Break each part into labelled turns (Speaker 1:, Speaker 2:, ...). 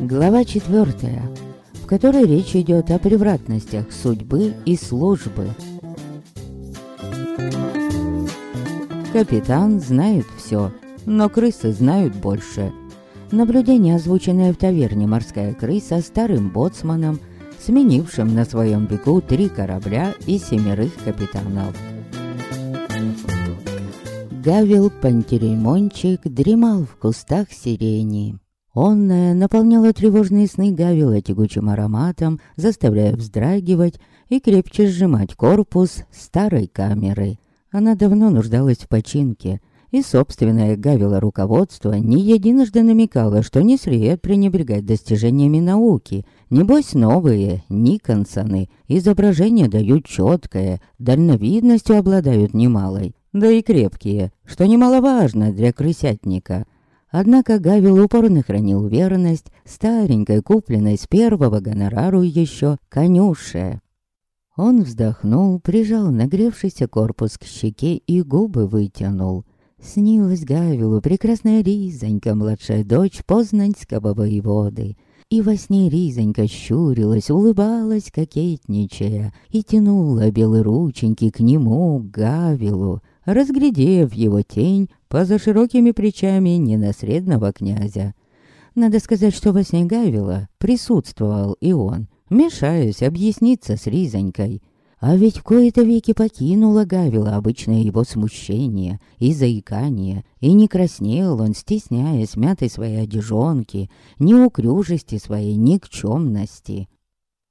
Speaker 1: Глава четвертая, в которой речь идет о превратностях судьбы и службы. Капитан знает все, но крысы знают больше. Наблюдение, озвученное в таверне «Морская крыса» старым боцманом, сменившим на своем бегу три корабля и семерых капитанов. Гавил Пантереймончик дремал в кустах сирени. Онная наполняла тревожные сны Гавила тягучим ароматом, заставляя вздрагивать и крепче сжимать корпус старой камеры. Она давно нуждалась в починке, и собственное Гавила руководство не единожды намекало, что не сред пренебрегать достижениями науки. Небось новые, Никонсоны, изображения дают четкое, дальновидностью обладают немалой, да и крепкие, что немаловажно для крысятника. Однако Гавил упорно хранил верность старенькой, купленной с первого гонорару еще конюше. Он вздохнул, прижал нагревшийся корпус к щеке и губы вытянул. Снилась Гавилу прекрасная Ризонька, младшая дочь познанского воеводы. И во сне Ризонька щурилась, улыбалась, кокетничая, и тянула белые рученьки к нему, к Гавилу, разглядев его тень поза широкими плечами ненасредного князя. Надо сказать, что во сне Гавила присутствовал и он, мешаясь объясниться с Ризонькой. А ведь в кои-то веки покинула Гавила обычное его смущение и заикание, и не краснел он, стесняясь мятой своей одежонки, неуклюжести своей никчемности.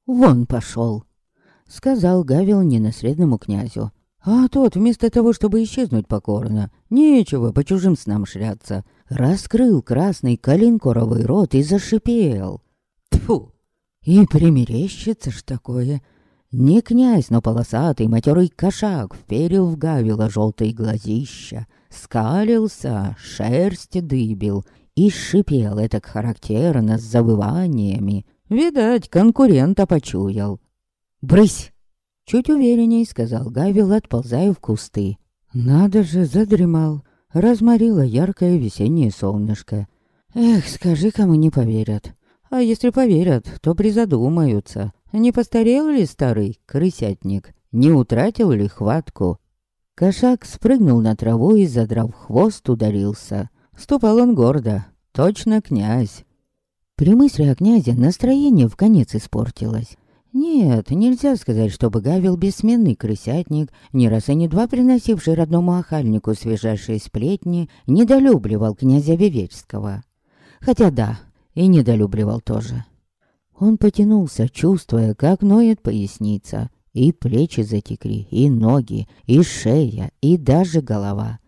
Speaker 1: «Вон пошел!» — сказал Гавил ненаследному князю. А тот, вместо того, чтобы исчезнуть покорно, нечего по чужим снам шляться, раскрыл красный калинкоровый рот и зашипел. Тьфу! И примерещится ж такое. Не князь, но полосатый матерый кошак вперил в Гавила желтые глазища, скалился, шерсть дыбил и шипел это характерно с завываниями. Видать, конкурента почуял. «Брысь!» Чуть уверенней сказал Гавил, отползая в кусты. Надо же, задремал. Разморило яркое весеннее солнышко. Эх, скажи, кому не поверят. А если поверят, то призадумаются. Не постарел ли старый крысятник? Не утратил ли хватку? Кошак спрыгнул на траву и, задрав хвост, ударился. Ступал он гордо. Точно князь. При мысли о князе настроение в конец испортилось. Нет, нельзя сказать, чтобы Гавил бессменный крысятник, ни раз и не два приносивший родному охальнику свежайшие сплетни, недолюбливал князя Вивечского. Хотя да, и недолюбливал тоже. Он потянулся, чувствуя, как ноет поясница, и плечи затекли, и ноги, и шея, и даже голова.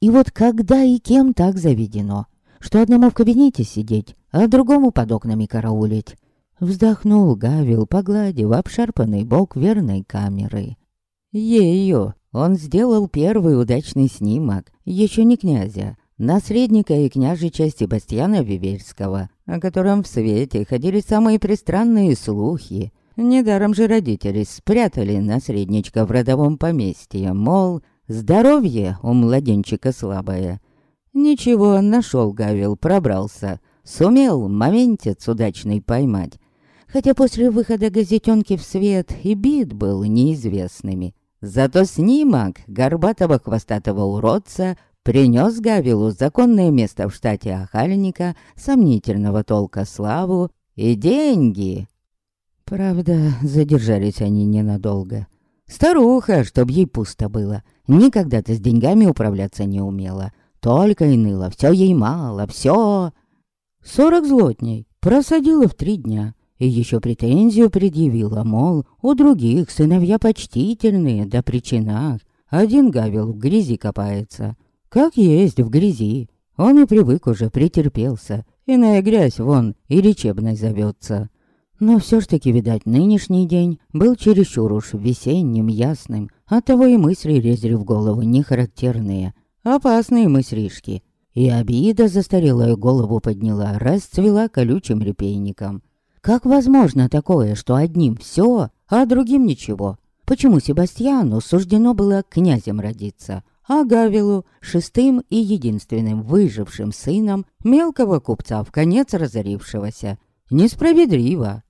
Speaker 1: И вот когда и кем так заведено, что одному в кабинете сидеть, а другому под окнами караулить. Вздохнул Гавил, погладив обшарпанный бок верной камеры. Ею он сделал первый удачный снимок, еще не князя, наследника и княжича Себастьяна Виверского, о котором в свете ходили самые пристранные слухи. Недаром же родители спрятали наследничка в родовом поместье, мол, здоровье у младенчика слабое. Ничего, нашел Гавил, пробрался, сумел моментец удачный поймать. Хотя после выхода газетенки в свет и бит был неизвестными. Зато снимок горбатого хвостатого уродца принес Гавилу законное место в штате охальника, сомнительного толка славу и деньги. Правда, задержались они ненадолго. Старуха, чтоб ей пусто было, никогда-то с деньгами управляться не умела. Только и ныла, все ей мало, все. Сорок злотней просадила в три дня. И еще претензию предъявила, мол, у других сыновья почтительные, да причинах. Один Гавил в грязи копается, как есть в грязи. Он и привык уже, претерпелся. Иная грязь вон и лечебной зовется. Но все ж таки, видать, нынешний день был чересчур уж весенним, ясным. Оттого и мысли резали в голову нехарактерные. Опасные мыслишки. И обида застарелую голову подняла, расцвела колючим репейником. Как возможно такое, что одним все, а другим ничего? Почему Себастьяну суждено было князем родиться, а Гавилу — шестым и единственным выжившим сыном мелкого купца, в конец разорившегося. Несправедливо.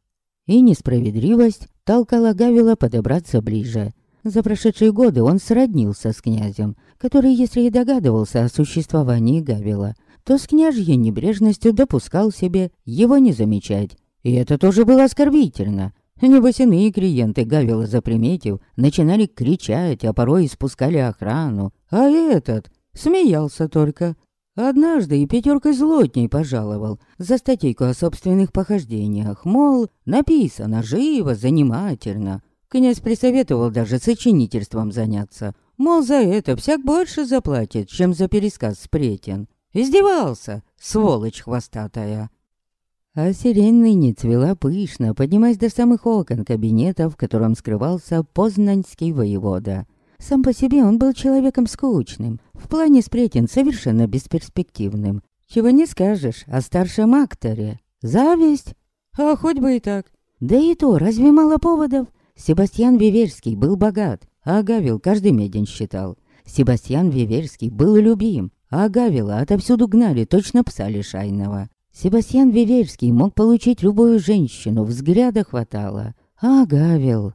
Speaker 1: И несправедливость толкала Гавила подобраться ближе. За прошедшие годы он сроднился с князем, который, если и догадывался о существовании Гавила, то с княжьей небрежностью допускал себе его не замечать. И это тоже было оскорбительно. Небось, иные клиенты Гавила заприметив, начинали кричать, а порой испускали охрану. А этот смеялся только. Однажды и пятеркой злотней пожаловал за статейку о собственных похождениях. Мол, написано живо, занимательно. Князь присоветовал даже сочинительством заняться. Мол, за это всяк больше заплатит, чем за пересказ сплетен. Издевался, сволочь хвостатая. А сирень ныне цвела пышно, поднимаясь до самых окон кабинета, в котором скрывался познанский воевода. Сам по себе он был человеком скучным, в плане сплетен совершенно бесперспективным. Чего не скажешь о старшем акторе. Зависть? А хоть бы и так. Да и то, разве мало поводов? Себастьян Виверский был богат, а Гавил каждый медень считал. Себастьян Виверский был любим, а Гавила отовсюду гнали точно пса лишайного. Себастьян Виверский мог получить любую женщину, взгляда хватало. А Гавил...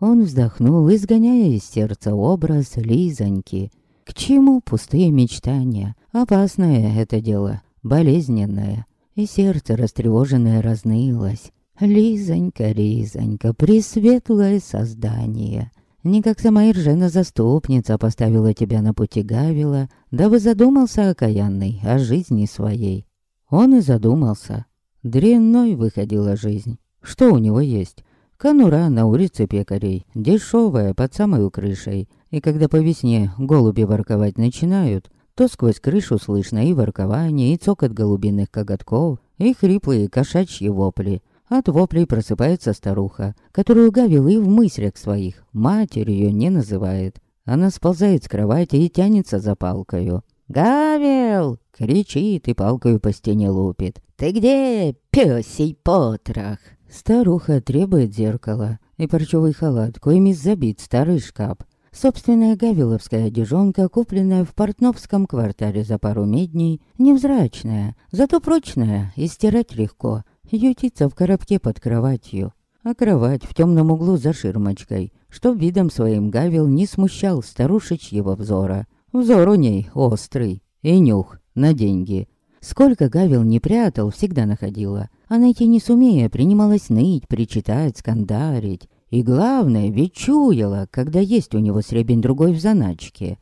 Speaker 1: Он вздохнул, изгоняя из сердца образ Лизоньки. К чему пустые мечтания? Опасное это дело, болезненное. И сердце растревоженное разнылось. Лизонька, Лизонька, пресветлое создание. Не как сама Иржена заступница поставила тебя на пути Гавила, да вы задумался окаянный о жизни своей. Он и задумался. Дрянной выходила жизнь. Что у него есть? Конура на улице пекарей, дешевая, под самой крышей. И когда по весне голуби ворковать начинают, то сквозь крышу слышно и воркование, и цокот голубиных коготков, и хриплые кошачьи вопли. От воплей просыпается старуха, которую Гавил и в мыслях своих матерью не называет. Она сползает с кровати и тянется за палкою. «Гавел!» — кричит и палкою по стене лупит. «Ты где, пёсей потрох?» Старуха требует зеркала и парчевый халат, коими забит старый шкаф. Собственная гавиловская одежонка, купленная в портновском квартале за пару медней, невзрачная, зато прочная и стирать легко, ютится в коробке под кроватью. А кровать в темном углу за ширмочкой, чтоб видом своим Гавил не смущал старушечьего взора. Взор у ней острый и нюх на деньги. Сколько Гавил не прятал, всегда находила. А найти не сумея, принималась ныть, причитать, скандарить. И главное, ведь чуяла, когда есть у него сребень другой в заначке.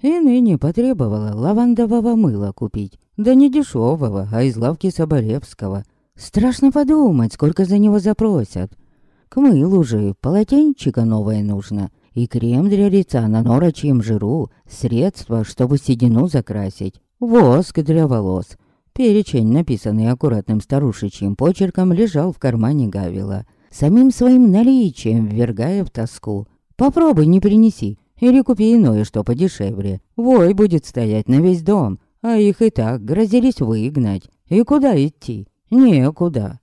Speaker 1: И ныне потребовала лавандового мыла купить. Да не дешевого, а из лавки Соболевского. Страшно подумать, сколько за него запросят. К мылу же полотенчика новое нужно — и крем для лица на норочьем жиру, средства, чтобы седину закрасить, воск для волос. Перечень, написанный аккуратным старушечьим почерком, лежал в кармане Гавила, самим своим наличием ввергая в тоску. «Попробуй, не принеси, или купи иное, что подешевле. Вой будет стоять на весь дом, а их и так грозились выгнать. И куда идти? Некуда».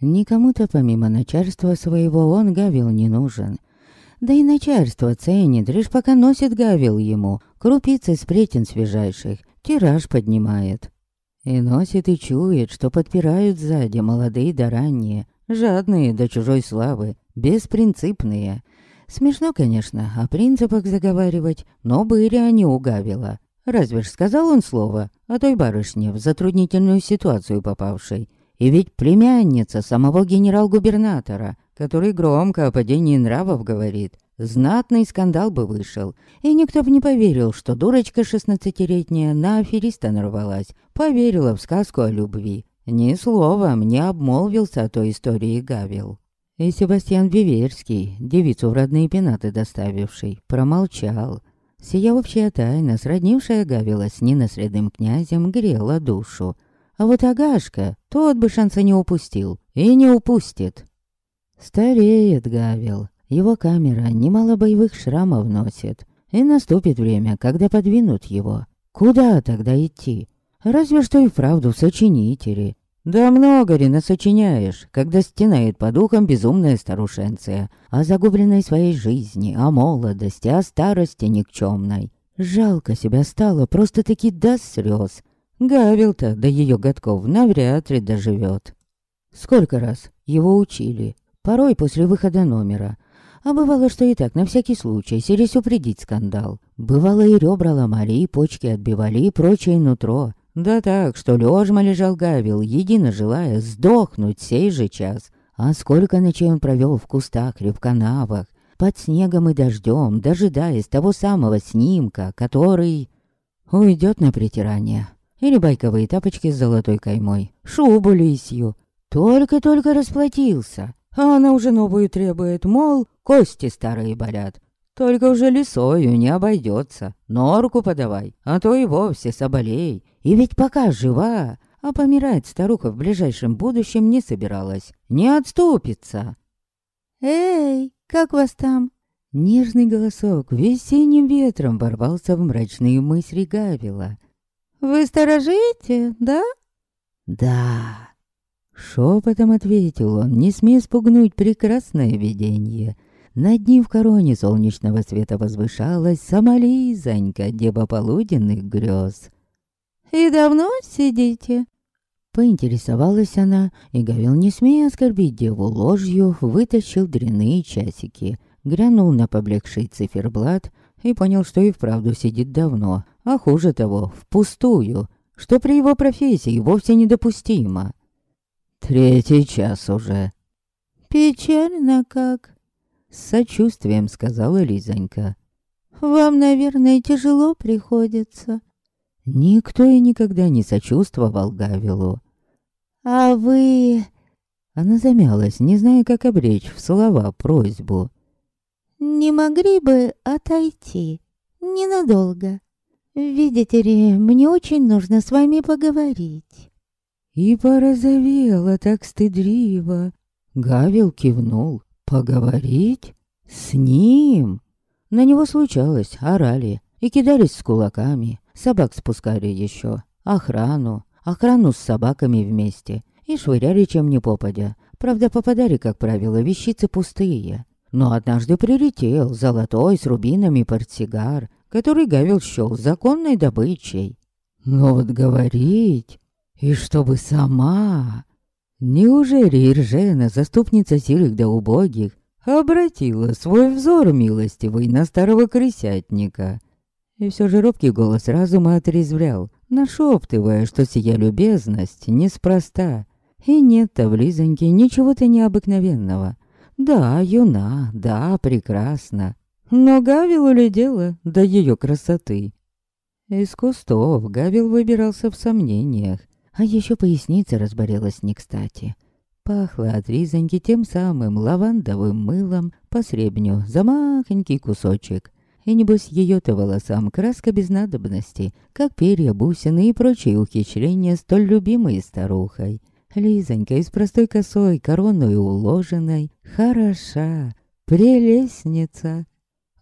Speaker 1: Никому-то помимо начальства своего он Гавил не нужен. Да и начальство ценит, лишь пока носит гавил ему, крупицы сплетен свежайших, тираж поднимает. И носит и чует, что подпирают сзади молодые да ранние, жадные до чужой славы, беспринципные. Смешно, конечно, о принципах заговаривать, но были они у Гавила. Разве ж сказал он слово о той барышне в затруднительную ситуацию попавшей? И ведь племянница самого генерал-губернатора, который громко о падении нравов говорит, знатный скандал бы вышел. И никто бы не поверил, что дурочка шестнадцатилетняя на афериста нарвалась, поверила в сказку о любви. Ни словом не обмолвился о той истории Гавил. И Себастьян Виверский, девицу в родные пенаты доставивший, промолчал. Сия общая тайна, сроднившая Гавила с ненаследным князем, грела душу. А вот Агашка, тот бы шанса не упустил и не упустит. Стареет Гавел. Его камера немало боевых шрамов носит. И наступит время, когда подвинут его. Куда тогда идти? Разве что и вправду сочинители. Да много ли насочиняешь, когда стенает по духам безумная старушенция о загубленной своей жизни, о молодости, о старости никчемной. Жалко себя стало, просто-таки до слез. Гавил-то до ее годков навряд ли доживет. Сколько раз его учили, порой после выхода номера. А бывало, что и так, на всякий случай, селись упредить скандал. Бывало, и ребра ломали, и почки отбивали, и прочее нутро. Да так, что лежма лежал Гавил, едино желая сдохнуть сей же час. А сколько ночей он провел в кустах или в канавах, под снегом и дождем, дожидаясь того самого снимка, который уйдет на притирание. Или байковые тапочки с золотой каймой, шубу лисью. Только-только расплатился, а она уже новую требует, мол, кости старые болят. Только уже лисою не обойдется, норку подавай, а то и вовсе соболей. И ведь пока жива, а помирать старуха в ближайшем будущем не собиралась, не отступится.
Speaker 2: «Эй, как вас там?»
Speaker 1: Нежный голосок весенним ветром ворвался в мрачные мысли Гавила.
Speaker 2: «Вы сторожите, да?»
Speaker 1: «Да». Шепотом ответил он, не смея спугнуть прекрасное видение. Над ним в короне солнечного света возвышалась сама Лизонька, дева полуденных грез.
Speaker 2: «И давно сидите?»
Speaker 1: Поинтересовалась она, и Гавил, не смея оскорбить деву ложью, вытащил дряные часики, глянул на поблекший циферблат и понял, что и вправду сидит давно, а хуже того, впустую, что при его профессии вовсе недопустимо. Третий час уже.
Speaker 2: «Печально как?»
Speaker 1: С сочувствием сказала Лизонька.
Speaker 2: «Вам, наверное, тяжело приходится».
Speaker 1: Никто и никогда не сочувствовал Гавилу.
Speaker 2: «А вы...»
Speaker 1: Она замялась, не зная, как обречь в слова просьбу.
Speaker 2: «Не могли бы отойти? Ненадолго. Видите ли, мне очень нужно с вами поговорить».
Speaker 1: И порозовела так стыдливо. Гавил кивнул. «Поговорить? С ним?» На него случалось, орали и кидались с кулаками. Собак спускали еще, охрану, охрану с собаками вместе и швыряли чем ни попадя. Правда, попадали, как правило, вещицы пустые. Но однажды прилетел золотой с рубинами портсигар, который Гавил счел законной добычей. Но вот говорить, и чтобы сама... Неужели Иржена, заступница сирых да убогих, обратила свой взор милостивый на старого крысятника? И все же робкий голос разума отрезвлял, нашептывая, что сия любезность неспроста. И нет-то в Лизоньке ничего-то необыкновенного. Да, юна, да, прекрасна. Но Гавилу ли дело до ее красоты? Из кустов Гавил выбирался в сомнениях, а еще поясница разболелась не кстати. Пахло от Лизоньки тем самым лавандовым мылом по сребню за махонький кусочек — и небось ее-то волосам краска без надобности, как перья, бусины и прочие ухищрения столь любимой старухой. Лизонька из простой косой, короной уложенной, хороша, прелестница.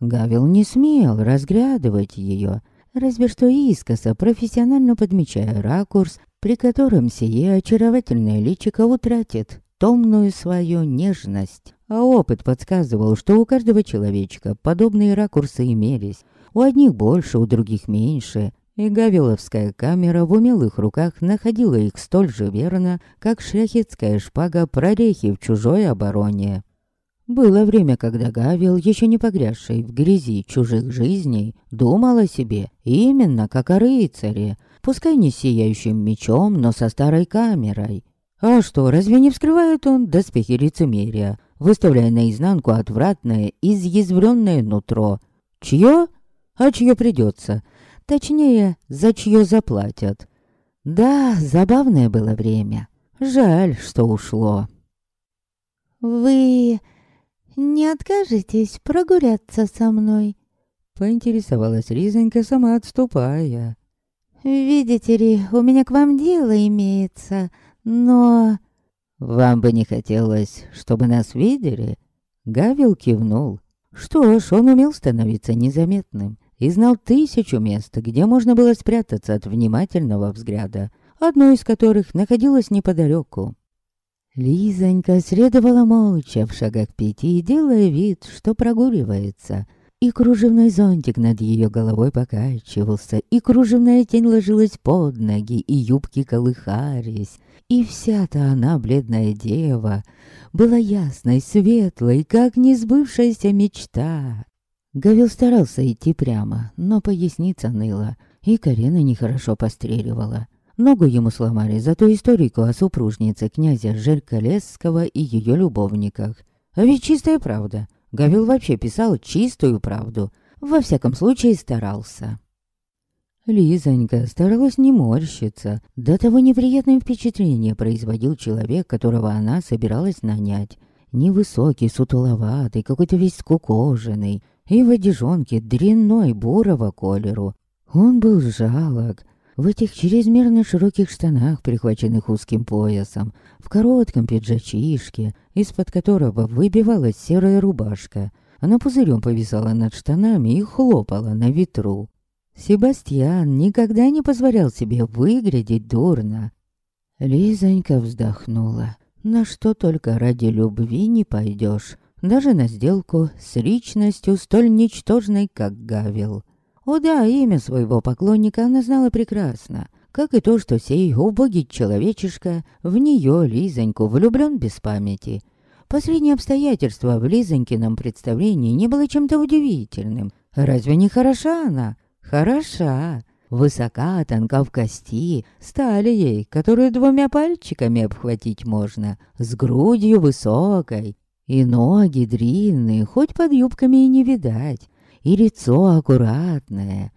Speaker 1: Гавил не смел разглядывать ее, разве что искоса, профессионально подмечая ракурс, при котором сие очаровательное личико утратит томную свою нежность. А опыт подсказывал, что у каждого человечка подобные ракурсы имелись. У одних больше, у других меньше. И Гавиловская камера в умелых руках находила их столь же верно, как шляхетская шпага прорехи в чужой обороне. Было время, когда Гавил, еще не погрязший в грязи чужих жизней, думал о себе именно как о рыцаре, пускай не сияющим мечом, но со старой камерой. А что, разве не вскрывает он доспехи лицемерия, выставляя наизнанку отвратное, изъязвленное нутро. Чье? А чье придется? Точнее, за чье заплатят. Да, забавное было время. Жаль, что ушло.
Speaker 2: «Вы не откажетесь прогуляться со мной?»
Speaker 1: Поинтересовалась Ризонька, сама отступая.
Speaker 2: «Видите ли, у меня к вам дело имеется, но...»
Speaker 1: «Вам бы не хотелось, чтобы нас видели?» Гавил кивнул. Что ж, он умел становиться незаметным и знал тысячу мест, где можно было спрятаться от внимательного взгляда, одно из которых находилось неподалеку. Лизонька следовала молча в шагах пяти, делая вид, что прогуливается. И кружевной зонтик над ее головой покачивался, и кружевная тень ложилась под ноги, и юбки колыхались. И вся-то она, бледная дева, была ясной, светлой, как несбывшаяся мечта. Гавил старался идти прямо, но поясница ныла, и Карена нехорошо постреливала. Ногу ему сломали за ту историку о супружнице князя Жельколесского и ее любовниках. А ведь чистая правда. Гавил вообще писал чистую правду. Во всяком случае старался. Лизонька старалась не морщиться. До того неприятное впечатление производил человек, которого она собиралась нанять. Невысокий, сутуловатый, какой-то весь скукоженный. И в одежонке дрянной бурого колеру. Он был жалок, в этих чрезмерно широких штанах, прихваченных узким поясом, в коротком пиджачишке, из-под которого выбивалась серая рубашка. Она пузырем повисала над штанами и хлопала на ветру. Себастьян никогда не позволял себе выглядеть дурно. Лизонька вздохнула. На что только ради любви не пойдешь, даже на сделку с личностью столь ничтожной, как Гавил. О да, имя своего поклонника она знала прекрасно, как и то, что сей убогий человечишка в нее, Лизоньку, влюблен без памяти. Последнее обстоятельство в Лизонькином представлении не было чем-то удивительным. Разве не хороша она? Хороша. Высока, тонка в кости, стали ей, которую двумя пальчиками обхватить можно, с грудью высокой. И ноги длинные, хоть под юбками и не видать и лицо аккуратное.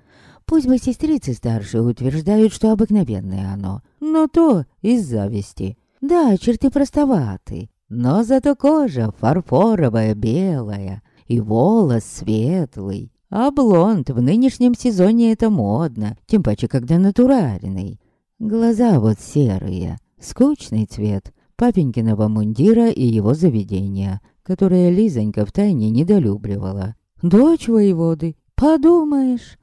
Speaker 1: Пусть бы сестрицы старшие утверждают, что обыкновенное оно, но то из зависти. Да, черты простоваты, но зато кожа фарфоровая, белая, и волос светлый. А блонд в нынешнем сезоне это модно, тем паче, когда натуральный. Глаза вот серые, скучный цвет папенькиного мундира и его заведения, которое Лизонька втайне недолюбливала. Дочь воеводы, подумаешь.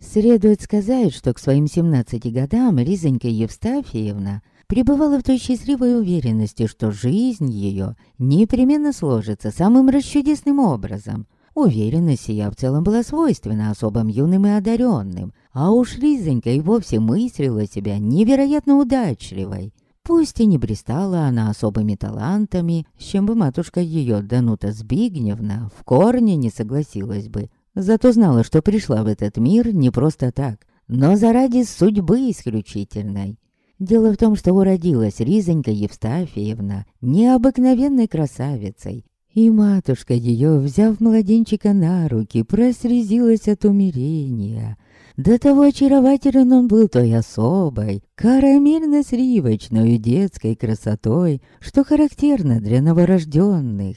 Speaker 1: Следует сказать, что к своим 17 годам Лизонька Евстафьевна пребывала в той счастливой уверенности, что жизнь ее непременно сложится самым расчудесным образом. Уверенность сия в целом была свойственна особым юным и одаренным, а уж Лизонька и вовсе мыслила себя невероятно удачливой. Пусть и не блистала она особыми талантами, с чем бы матушка ее, Данута Збигневна, в корне не согласилась бы. Зато знала, что пришла в этот мир не просто так, но заради судьбы исключительной. Дело в том, что уродилась Ризонька Евстафиевна необыкновенной красавицей, и матушка ее, взяв младенчика на руки, прослезилась от умирения — до того очарователен он был той особой, карамельно-сливочной детской красотой, что характерно для новорожденных.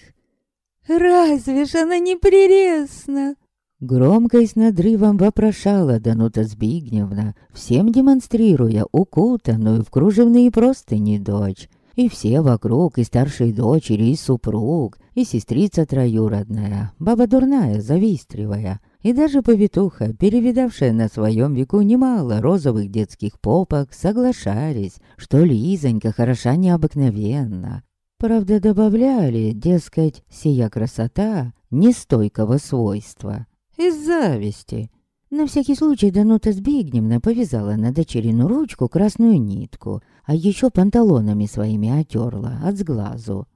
Speaker 2: «Разве ж она не прелестна?»
Speaker 1: Громко и с надрывом вопрошала Данута Збигневна, всем демонстрируя укутанную в кружевные простыни дочь. И все вокруг, и старшие дочери, и супруг, и сестрица троюродная, баба дурная, завистливая — и даже повитуха, перевидавшая на своем веку немало розовых детских попок, соглашались, что Лизонька хороша необыкновенно. Правда, добавляли, дескать, сия красота нестойкого свойства. Из зависти. На всякий случай Данута Збигневна повязала на дочерину ручку красную нитку, а еще панталонами своими отерла от сглазу.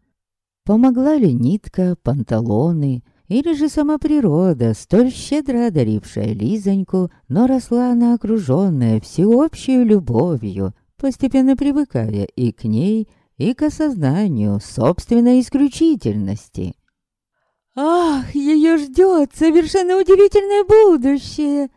Speaker 1: Помогла ли нитка, панталоны, или же сама природа, столь щедро одарившая Лизоньку, но росла она окруженная всеобщей любовью, постепенно привыкая и к ней, и к осознанию собственной исключительности.
Speaker 2: «Ах, ее ждет совершенно удивительное будущее!»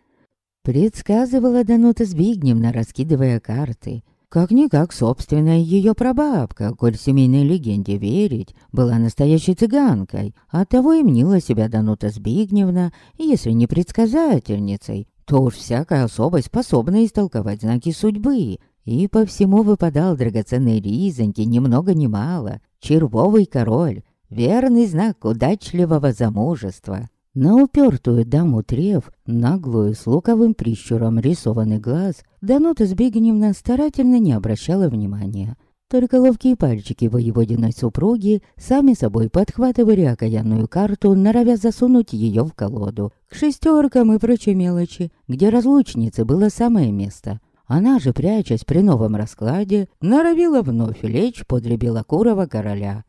Speaker 1: Предсказывала Данута Збигневна, раскидывая карты. Как-никак собственная ее прабабка, коль семейной легенде верить, была настоящей цыганкой. Оттого и мнила себя Данута Збигневна, если не предсказательницей, то уж всякая особа способна истолковать знаки судьбы. И по всему выпадал драгоценный ризоньки ни много ни мало, червовый король, верный знак удачливого замужества. На упертую даму трев, наглую, с луковым прищуром рисованный глаз, Данута Збигневна старательно не обращала внимания. Только ловкие пальчики воеводиной супруги сами собой подхватывали окаянную карту, норовя засунуть ее в колоду. К шестеркам и прочей мелочи, где разлучнице было самое место. Она же, прячась при новом раскладе, норовила вновь лечь подле белокурого короля.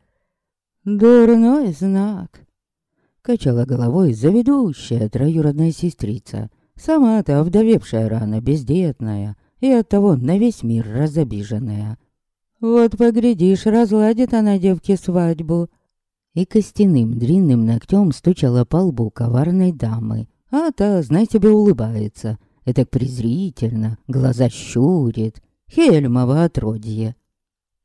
Speaker 1: «Дурной знак!» Качала головой заведущая троюродная сестрица. Сама-то овдовевшая рано, бездетная, и оттого на весь мир разобиженная. Вот поглядишь, разладит она девке свадьбу. И костяным длинным ногтем стучала по лбу коварной дамы. А та, знай себе, улыбается. Это презрительно, глаза щурит. Хельмово отродье.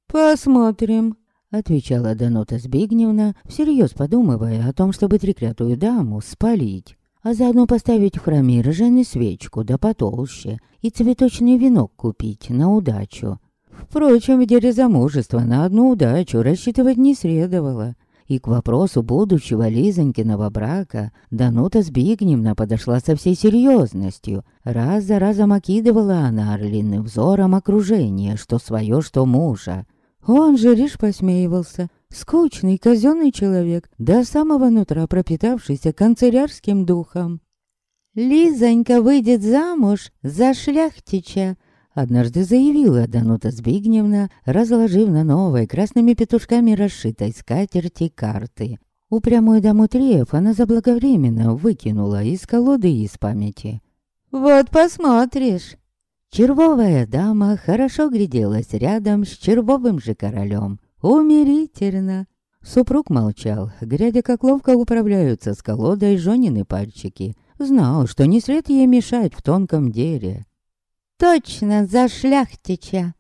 Speaker 1: «Посмотрим», — отвечала Данота Збигневна, всерьез подумывая о том, чтобы треклятую даму спалить, а заодно поставить в храме ржаную свечку да потолще и цветочный венок купить на удачу. Впрочем, в деле замужества на одну удачу рассчитывать не следовало. И к вопросу будущего Лизонькиного брака Данута Збигневна подошла со всей серьезностью. Раз за разом окидывала она орлиным взором окружение, что свое, что мужа. Он же лишь посмеивался. Скучный казенный человек, до самого нутра пропитавшийся канцелярским духом. «Лизонька выйдет замуж за шляхтича», Однажды заявила Данута Збигневна, разложив на новой красными петушками расшитой скатерти карты. Упрямую даму Триев она заблаговременно выкинула из колоды и из памяти. «Вот посмотришь!» Червовая дама хорошо гляделась рядом с червовым же королем. Умерительно! Супруг молчал, глядя, как ловко управляются с колодой Жонины пальчики. Знал, что не след ей мешать в тонком деле. Точно за шляхтича!»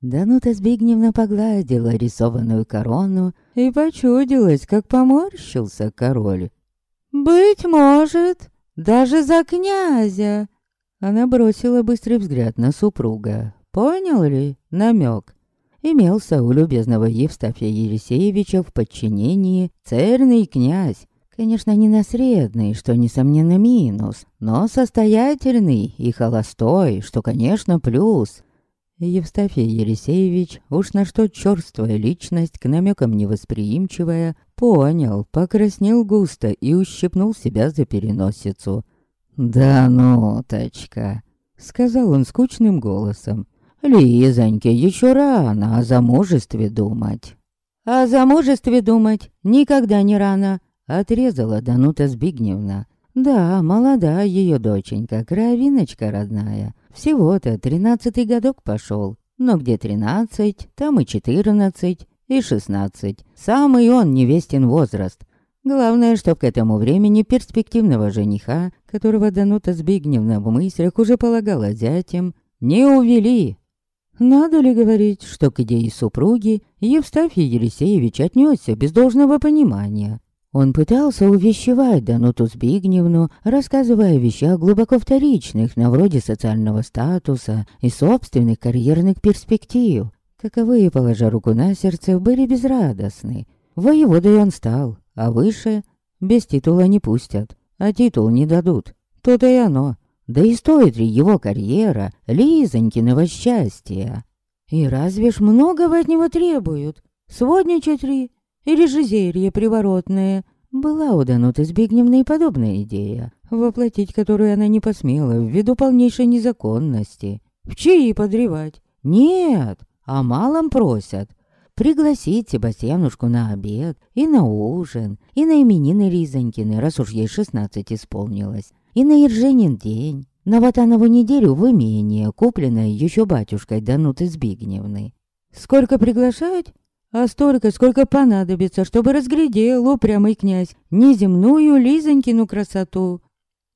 Speaker 1: Данута Збигневна погладила рисованную корону и почудилась, как поморщился король. «Быть может, даже за князя!» Она бросила быстрый взгляд на супруга. Понял ли намек? Имелся у любезного Евстафия Елисеевича в подчинении цельный князь, Конечно, не наследный, что, несомненно, минус, но состоятельный и холостой, что, конечно, плюс. Евстафий Елисеевич, уж на что черствая личность, к намекам невосприимчивая, понял, покраснел густо и ущипнул себя за переносицу. «Да ну, точка», — сказал он скучным голосом. «Лизоньке еще рано о замужестве думать». «О замужестве думать никогда не рано», Отрезала Данута Збигневна. Да, молода ее доченька, кровиночка родная. Всего-то тринадцатый годок пошел. Но где тринадцать, там и четырнадцать, и шестнадцать. Самый он невестен возраст. Главное, чтоб к этому времени перспективного жениха, которого Данута Збигневна в мыслях уже полагала зятем, не увели. Надо ли говорить, что к идее супруги Евстафий Елисеевич отнесся без должного понимания? Он пытался увещевать Дануту Збигневну, рассказывая о вещах глубоко вторичных, на вроде социального статуса и собственных карьерных перспектив. Каковые, положа руку на сердце, были безрадостны. Воеводой он стал, а выше без титула не пустят, а титул не дадут. То-то и оно. Да и стоит ли его карьера Лизонькиного счастья? И разве ж многого от него требуют? Сводничать ли? или же зелье приворотное. Была у Дануты Збигневны подобная идея, воплотить которую она не посмела ввиду полнейшей незаконности. В чьи подревать? Нет, а малом просят. Пригласить Себастьянушку на обед, и на ужин, и на именины Ризонькины, раз уж ей шестнадцать исполнилось, и на Ерженин день, на Ватанову неделю в имение, купленное еще батюшкой Дануты Збигневны. Сколько приглашать? а столько, сколько понадобится, чтобы разглядел упрямый князь неземную Лизонькину красоту.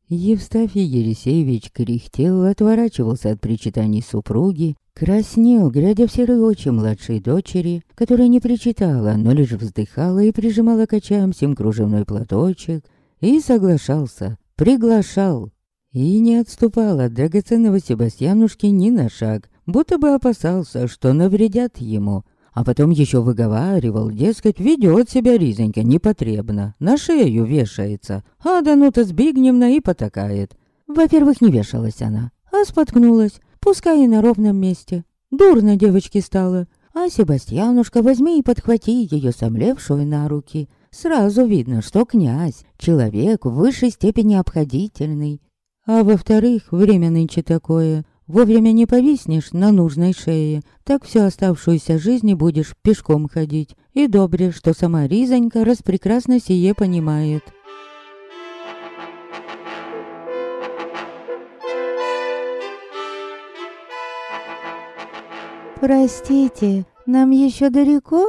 Speaker 1: Евстафий Елисеевич кряхтел, отворачивался от причитаний супруги, краснел, глядя в серые очи младшей дочери, которая не причитала, но лишь вздыхала и прижимала к очам сим кружевной платочек, и соглашался, приглашал, и не отступал от драгоценного Себастьянушки ни на шаг, будто бы опасался, что навредят ему — а потом еще выговаривал, дескать, ведет себя Ризонька непотребно, на шею вешается, а Данута Збигневна и потакает. Во-первых, не вешалась она, а споткнулась, пускай и на ровном месте. Дурно девочке стало, А Себастьянушка возьми и подхвати ее сомлевшую на руки. Сразу видно, что князь, человек в высшей степени обходительный. А во-вторых, время нынче такое. Вовремя не повиснешь на нужной шее, так всю оставшуюся жизнь будешь пешком ходить. И добре, что сама Ризонька распрекрасно сие понимает.
Speaker 2: «Простите, нам еще далеко?»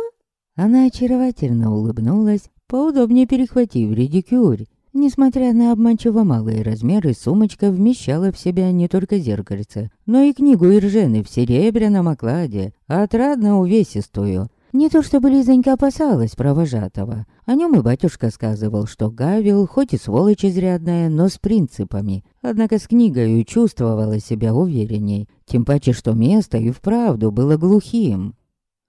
Speaker 1: Она очаровательно улыбнулась, поудобнее перехватив редикюрь. Несмотря на обманчиво малые размеры, сумочка вмещала в себя не только зеркальце, но и книгу Иржены в серебряном окладе, отрадно увесистую. Не то чтобы Лизонька опасалась провожатого. О нем и батюшка сказывал, что Гавил, хоть и сволочь изрядная, но с принципами. Однако с книгой чувствовала себя уверенней. Тем паче, что место и вправду было глухим.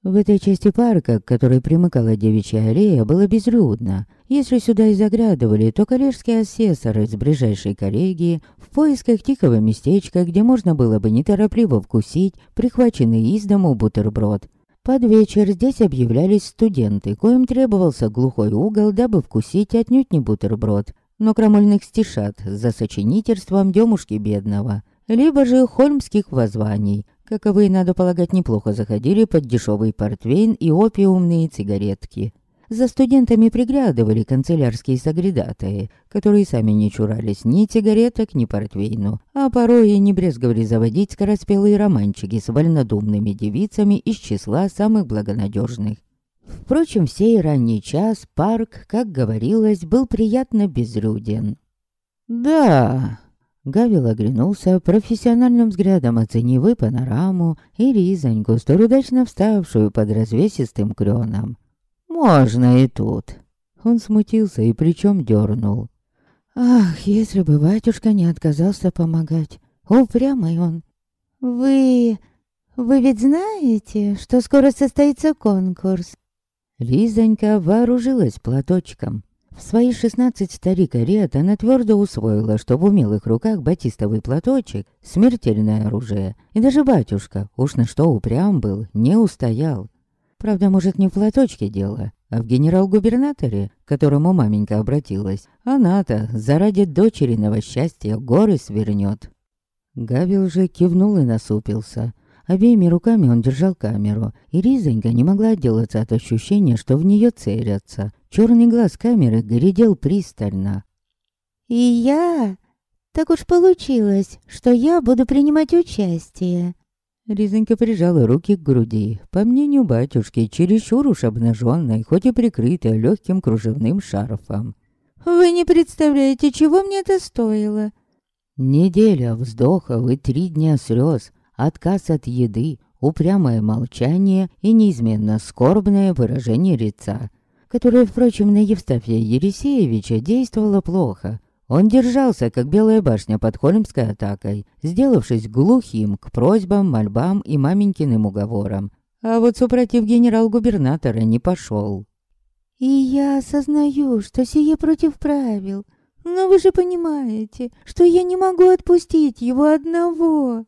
Speaker 1: В этой части парка, к которой примыкала девичья аллея, было безлюдно. Если сюда и заглядывали, то коллежские асессоры из ближайшей коллегии в поисках тихого местечка, где можно было бы неторопливо вкусить прихваченный из дому бутерброд. Под вечер здесь объявлялись студенты, коим требовался глухой угол, дабы вкусить отнюдь не бутерброд, но крамольных стишат за сочинительством демушки бедного, либо же хольмских воззваний, каковые, надо полагать, неплохо заходили под дешевый портвейн и опиумные цигаретки. За студентами приглядывали канцелярские сагредатые, которые сами не чурались ни цигареток, ни портвейну, а порой и не брезговали заводить скороспелые романчики с вольнодумными девицами из числа самых благонадежных. Впрочем, в сей ранний час парк, как говорилось, был приятно безлюден. «Да...» Гавил оглянулся, профессиональным взглядом оценив панораму, и Ризоньку, столь удачно вставшую под развесистым креном. «Можно и тут». Он смутился и плечом дернул. «Ах, если бы батюшка не отказался помогать. Упрямый он».
Speaker 2: «Вы... вы ведь знаете, что скоро состоится конкурс?»
Speaker 1: Лизонька вооружилась платочком. В свои шестнадцать старик лет она твердо усвоила, что в умелых руках батистовый платочек — смертельное оружие. И даже батюшка, уж на что упрям был, не устоял. Правда, может, не в платочке дело, а в генерал-губернаторе, к которому маменька обратилась. Она-то заради дочериного счастья горы свернет. Гавил же кивнул и насупился. Обеими руками он держал камеру, и Ризонька не могла отделаться от ощущения, что в нее целятся. Черный глаз камеры глядел пристально.
Speaker 2: «И я... Так уж получилось, что я буду принимать участие.
Speaker 1: Ризонька прижала руки к груди. По мнению батюшки, чересчур уж обнаженной, хоть и прикрытая легким кружевным шарфом.
Speaker 2: «Вы не представляете, чего мне это стоило!»
Speaker 1: Неделя вздохов и три дня слез, отказ от еды, упрямое молчание и неизменно скорбное выражение лица, которое, впрочем, на Евстафия Ересеевича действовало плохо. Он держался, как Белая башня под Холмской атакой, сделавшись глухим к просьбам, мольбам и маменькиным уговорам. А вот супротив генерал-губернатора не пошел.
Speaker 2: «И я осознаю, что сие против правил. Но вы же понимаете, что я не могу отпустить его одного!»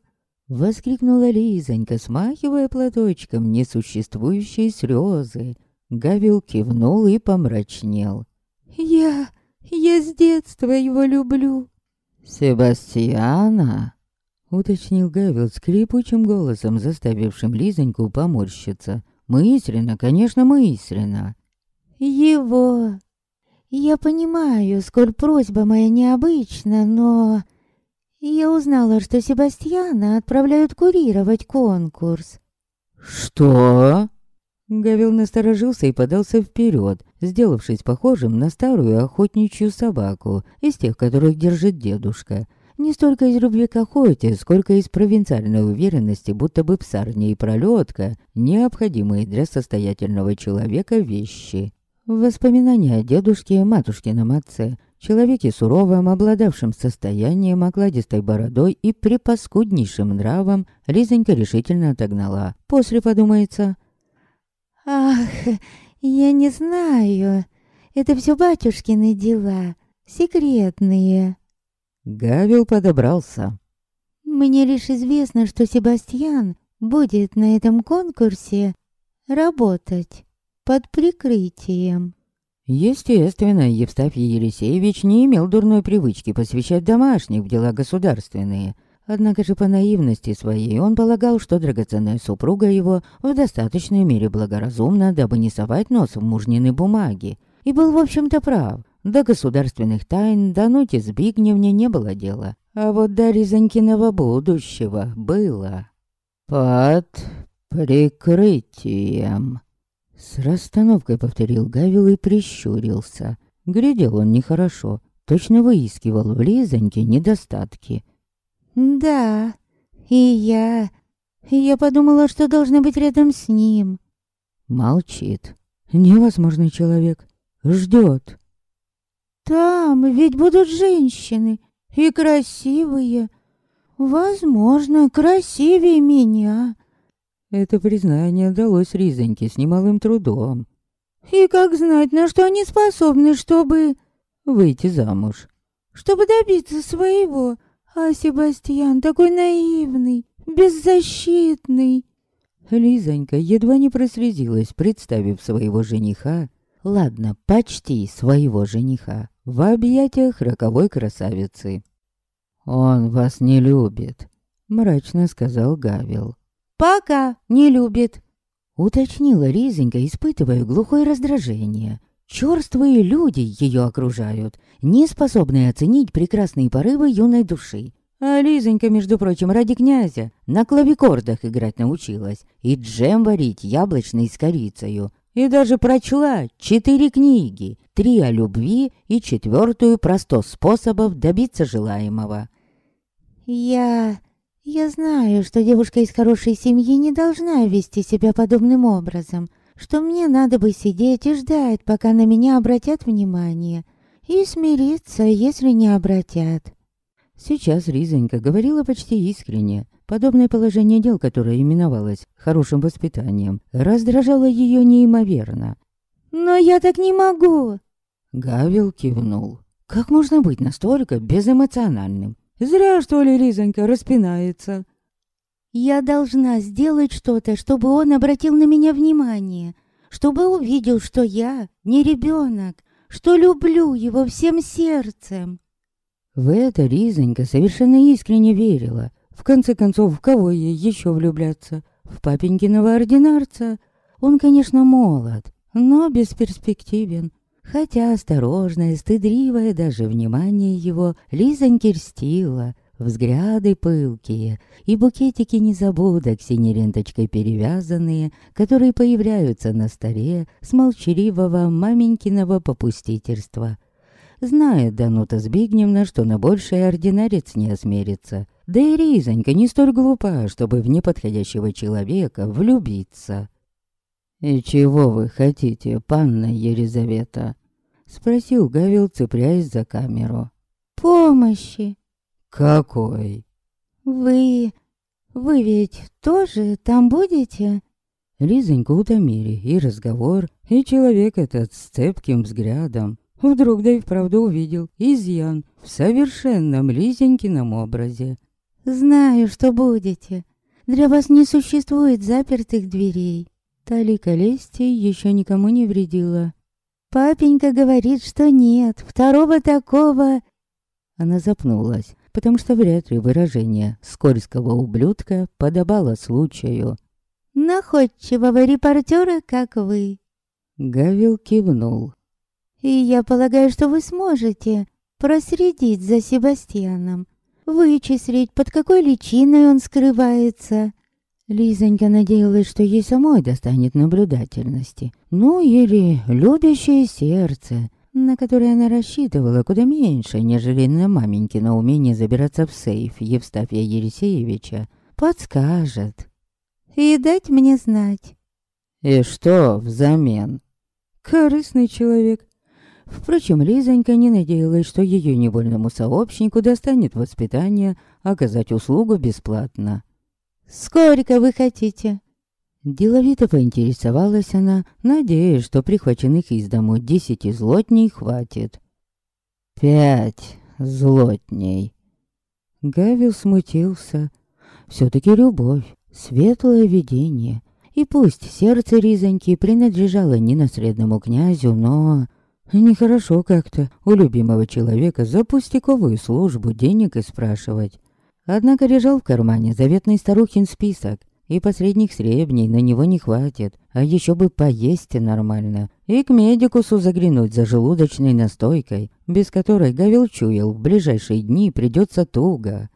Speaker 1: Воскликнула Лизонька, смахивая платочком несуществующие слезы. Гавил кивнул и помрачнел.
Speaker 2: «Я... Я с детства его люблю».
Speaker 1: «Себастьяна?» Уточнил Гавил скрипучим голосом, заставившим Лизоньку поморщиться. «Мысленно, конечно, мысленно».
Speaker 2: «Его. Я понимаю, сколь просьба моя необычна, но...» Я узнала, что Себастьяна отправляют курировать конкурс.
Speaker 1: «Что?» Гавил насторожился и подался вперед, сделавшись похожим на старую охотничью собаку, из тех, которых держит дедушка. Не столько из любви к охоте, сколько из провинциальной уверенности, будто бы псарня и пролетка – необходимые для состоятельного человека вещи. Воспоминания о дедушке, матушкином отце, человеке суровом, обладавшем состоянием, окладистой бородой и припаскуднейшим нравом, Лизонька решительно отогнала. После подумается –
Speaker 2: «Ах, я не знаю. Это все батюшкины дела, секретные».
Speaker 1: Гавил подобрался.
Speaker 2: «Мне лишь известно, что Себастьян будет на этом конкурсе работать под прикрытием.
Speaker 1: Естественно, Евстафий Елисеевич не имел дурной привычки посвящать домашних в дела государственные. Однако же по наивности своей он полагал, что драгоценная супруга его в достаточной мере благоразумна, дабы не совать нос в мужнины бумаги. И был, в общем-то, прав. До государственных тайн Дануте Збигневне не было дела. А вот до Рязанькиного будущего было. Под прикрытием. С расстановкой повторил Гавил и прищурился. Глядел он нехорошо, точно выискивал в Лизоньке недостатки.
Speaker 2: «Да, и я... Я подумала, что должна быть рядом с ним».
Speaker 1: Молчит. Невозможный человек. Ждет.
Speaker 2: «Там ведь будут женщины. И красивые. Возможно, красивее меня».
Speaker 1: Это признание далось Ризоньке с немалым трудом.
Speaker 2: «И как знать, на что они способны, чтобы...»
Speaker 1: «Выйти замуж».
Speaker 2: «Чтобы добиться своего. А Себастьян такой наивный, беззащитный».
Speaker 1: Лизонька едва не прослезилась, представив своего жениха, ладно, почти своего жениха, в объятиях роковой красавицы. «Он вас не любит», — мрачно сказал Гавил.
Speaker 2: «Пока не любит», —
Speaker 1: уточнила Ризенька, испытывая глухое раздражение. Чёрствые люди ее окружают, не способные оценить прекрасные порывы юной души. А Лизонька, между прочим, ради князя на клавикордах играть научилась и джем варить яблочный с корицею. И даже прочла четыре книги, три о любви и четвертую про сто способов добиться желаемого.
Speaker 2: «Я я знаю, что девушка из хорошей семьи не должна вести себя подобным образом, что мне надо бы сидеть и ждать, пока на меня обратят внимание, и смириться, если не обратят.
Speaker 1: Сейчас Ризонька говорила почти искренне. Подобное положение дел, которое именовалось хорошим воспитанием, раздражало ее неимоверно.
Speaker 2: «Но я так не могу!»
Speaker 1: Гавил кивнул. «Как можно быть настолько безэмоциональным? Зря, что ли, Лизонька распинается.
Speaker 2: Я должна сделать что-то, чтобы он обратил на меня внимание, чтобы увидел, что я не ребенок, что люблю его всем сердцем.
Speaker 1: В это Ризонька совершенно искренне верила. В конце концов, в кого ей еще влюбляться? В папенькиного ординарца? Он, конечно, молод, но бесперспективен. Хотя осторожная, стыдливая даже внимание его, Лизоньки льстила, взгляды пылкие и букетики незабудок синей ленточкой перевязанные, которые появляются на столе с молчаливого маменькиного попустительства. Знает Данута Збигневна, что на большее ординарец не осмерится. Да и Ризонька не столь глупа, чтобы в неподходящего человека влюбиться. «И чего вы хотите, панна Елизавета?» Спросил Гавил, цепляясь за камеру.
Speaker 2: «Помощи!»
Speaker 1: «Какой?»
Speaker 2: «Вы... вы ведь тоже там будете?»
Speaker 1: Лизоньку утомили и разговор, и человек этот с цепким взглядом. Вдруг да и вправду увидел изъян в совершенном Лизонькином образе.
Speaker 2: «Знаю, что будете. Для вас не существует запертых дверей».
Speaker 1: Талика лести еще никому не вредила.
Speaker 2: Папенька говорит, что нет, второго такого...»
Speaker 1: Она запнулась, потому что вряд ли выражение скользкого ублюдка подобало случаю.
Speaker 2: «Находчивого репортера, как вы».
Speaker 1: Гавил кивнул.
Speaker 2: «И я полагаю, что вы сможете проследить за Себастьяном, вычислить, под какой личиной он скрывается,
Speaker 1: Лизонька надеялась, что ей самой достанет наблюдательности. Ну, или любящее сердце, на которое она рассчитывала куда меньше, нежели на маменькино умение забираться в сейф Евстафия Елисеевича, подскажет.
Speaker 2: «И дать мне знать».
Speaker 1: «И что взамен?» «Корыстный человек». Впрочем, Лизонька не надеялась, что ее невольному сообщнику достанет воспитание оказать услугу бесплатно.
Speaker 2: «Сколько вы хотите?»
Speaker 1: Деловито поинтересовалась она, надеясь, что прихваченных из дому десяти злотней хватит. «Пять злотней». Гавил смутился. Все-таки любовь, светлое видение. И пусть сердце Ризоньки принадлежало не наследному князю, но... Нехорошо как-то у любимого человека за пустяковую службу денег и спрашивать. Однако лежал в кармане заветный старухин список, и последних сребней на него не хватит, а еще бы поесть нормально, и к медикусу заглянуть за желудочной настойкой, без которой Гавил чуял, в ближайшие дни придется туго.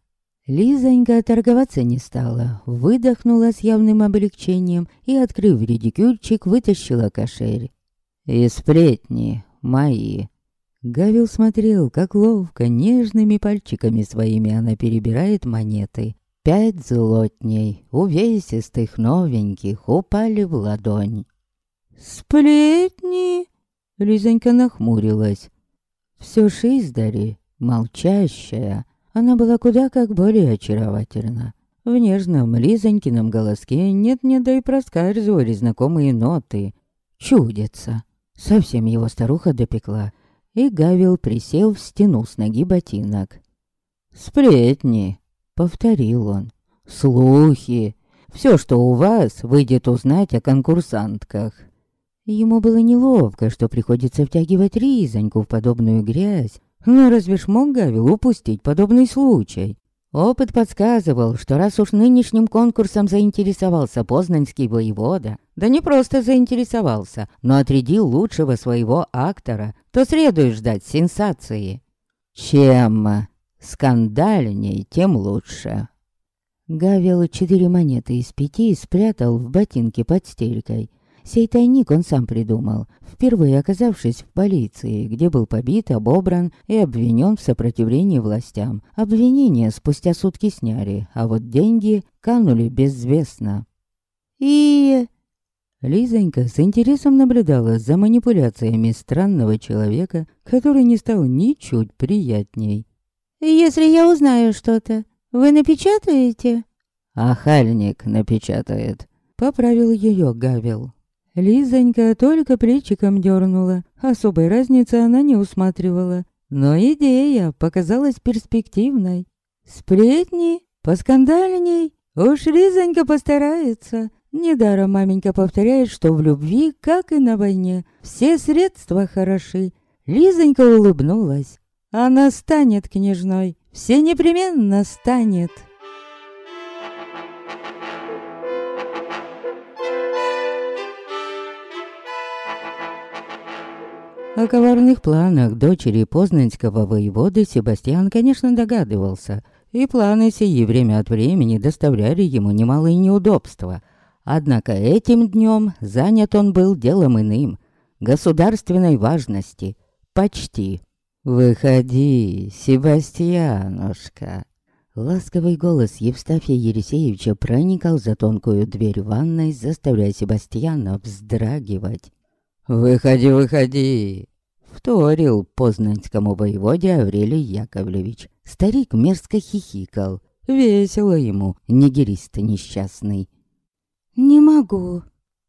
Speaker 1: Лизонька торговаться не стала, выдохнула с явным облегчением и, открыв редикюльчик, вытащила кошель. «И сплетни мои». Гавил смотрел, как ловко, нежными пальчиками своими она перебирает монеты. Пять злотней, увесистых, новеньких, упали в ладонь. «Сплетни!» Лизонька нахмурилась. Все шиздари, молчащая, она была куда как более очаровательна. В нежном Лизонькином голоске нет-нет, да и проскальзывали знакомые ноты. Чудится. Совсем его старуха допекла. И Гавил присел в стену с ноги ботинок. «Сплетни», — повторил он. «Слухи. Все, что у вас, выйдет узнать о конкурсантках». Ему было неловко, что приходится втягивать Ризоньку в подобную грязь, но разве ж мог Гавил упустить подобный случай? Опыт подсказывал, что раз уж нынешним конкурсом заинтересовался познанский воевода, да не просто заинтересовался, но отрядил лучшего своего актора, то следует ждать сенсации. Чем скандальней, тем лучше. Гавил четыре монеты из пяти спрятал в ботинке под стелькой, Сей тайник он сам придумал, впервые оказавшись в полиции, где был побит, обобран и обвинен в сопротивлении властям. Обвинения спустя сутки сняли, а вот деньги канули безвестно. И... Лизонька с интересом наблюдала за манипуляциями странного человека, который не стал ничуть приятней.
Speaker 2: «Если я узнаю что-то, вы напечатаете?»
Speaker 1: «Ахальник напечатает», — поправил ее Гавел. Лизонька только плечиком дернула, особой разницы она не усматривала. Но идея показалась перспективной. Сплетни, поскандальней, уж Лизонька постарается. Недаром маменька повторяет, что в любви, как и на войне, все средства хороши. Лизонька улыбнулась. Она станет княжной, все непременно станет. О коварных планах дочери познанского воеводы Себастьян, конечно, догадывался, и планы сии время от времени доставляли ему немалые неудобства. Однако этим днем занят он был делом иным, государственной важности, почти. «Выходи, Себастьянушка!» Ласковый голос Евстафия Ересеевича проникал за тонкую дверь ванной, заставляя Себастьяна вздрагивать. «Выходи, выходи!» Вторил познанскому воеводе Аврелий Яковлевич. Старик мерзко хихикал. Весело ему, нигерист несчастный.
Speaker 2: «Не могу».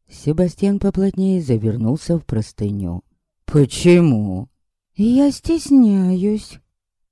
Speaker 1: Себастьян поплотнее завернулся в простыню. «Почему?»
Speaker 2: «Я стесняюсь».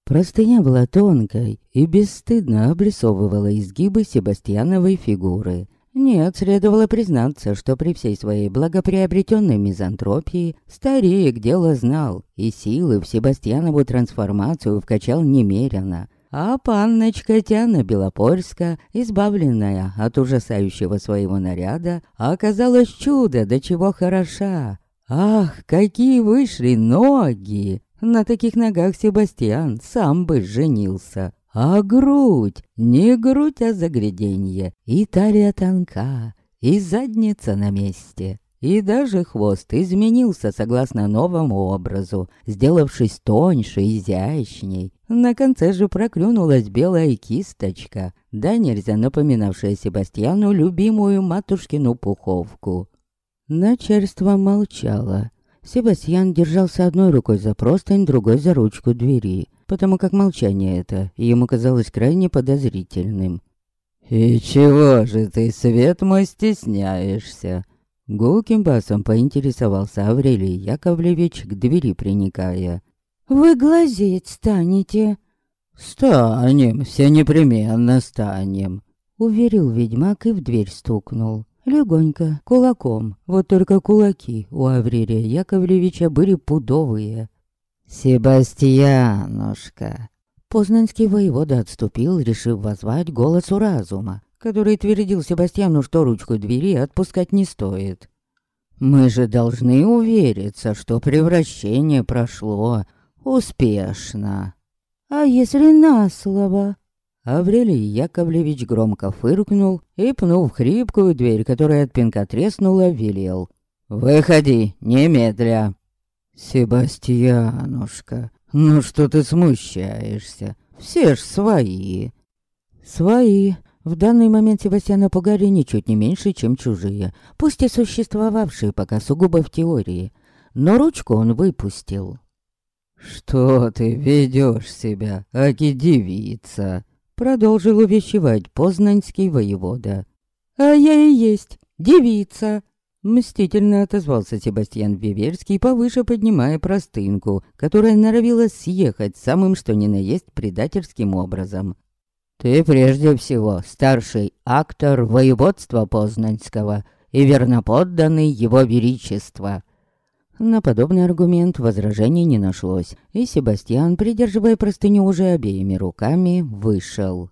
Speaker 1: Простыня была тонкой и бесстыдно обрисовывала изгибы Себастьяновой фигуры. Нет, следовало признаться, что при всей своей благоприобретенной мизантропии старик дело знал и силы в Себастьянову трансформацию вкачал немерено. А панночка Тяна Белопольска, избавленная от ужасающего своего наряда, оказалась чудо, до чего хороша. Ах, какие вышли ноги! На таких ногах Себастьян сам бы женился. А грудь, не грудь, а загляденье, и талия тонка, и задница на месте. И даже хвост изменился согласно новому образу, сделавшись тоньше, изящней. На конце же проклюнулась белая кисточка, да нельзя напоминавшая Себастьяну любимую матушкину пуховку. Начальство молчало. Себастьян держался одной рукой за простынь, другой за ручку двери потому как молчание это ему казалось крайне подозрительным. «И чего же ты, свет мой, стесняешься?» Гулким басом поинтересовался Аврелий Яковлевич, к двери приникая.
Speaker 2: «Вы глазеть станете?»
Speaker 1: «Станем, все непременно станем», — уверил ведьмак и в дверь стукнул. Легонько, кулаком. Вот только кулаки у Аврелия Яковлевича были пудовые. «Себастьянушка!» Познанский воевода отступил, решив возвать голосу разума, который твердил Себастьяну, что ручку двери отпускать не стоит. «Мы же должны увериться, что превращение прошло успешно».
Speaker 2: «А если на слово?»
Speaker 1: Аврелий Яковлевич громко фыркнул и, пнув хрипкую дверь, которая от пинка треснула, велел. «Выходи, немедля!» «Себастьянушка, ну что ты смущаешься? Все ж свои!» «Свои!» В данный момент Себастьяна пугали ничуть не меньше, чем чужие, пусть и существовавшие пока сугубо в теории. Но ручку он выпустил. «Что ты ведешь себя, аки девица?» Продолжил увещевать познанский воевода. «А я и есть девица!» Мстительно отозвался Себастьян Виверский, повыше поднимая простынку, которая норовила съехать самым что ни на есть предательским образом. «Ты прежде всего старший актор воеводства Познанского и верноподданный его величества», на подобный аргумент возражений не нашлось, и Себастьян, придерживая простыню уже обеими руками, вышел.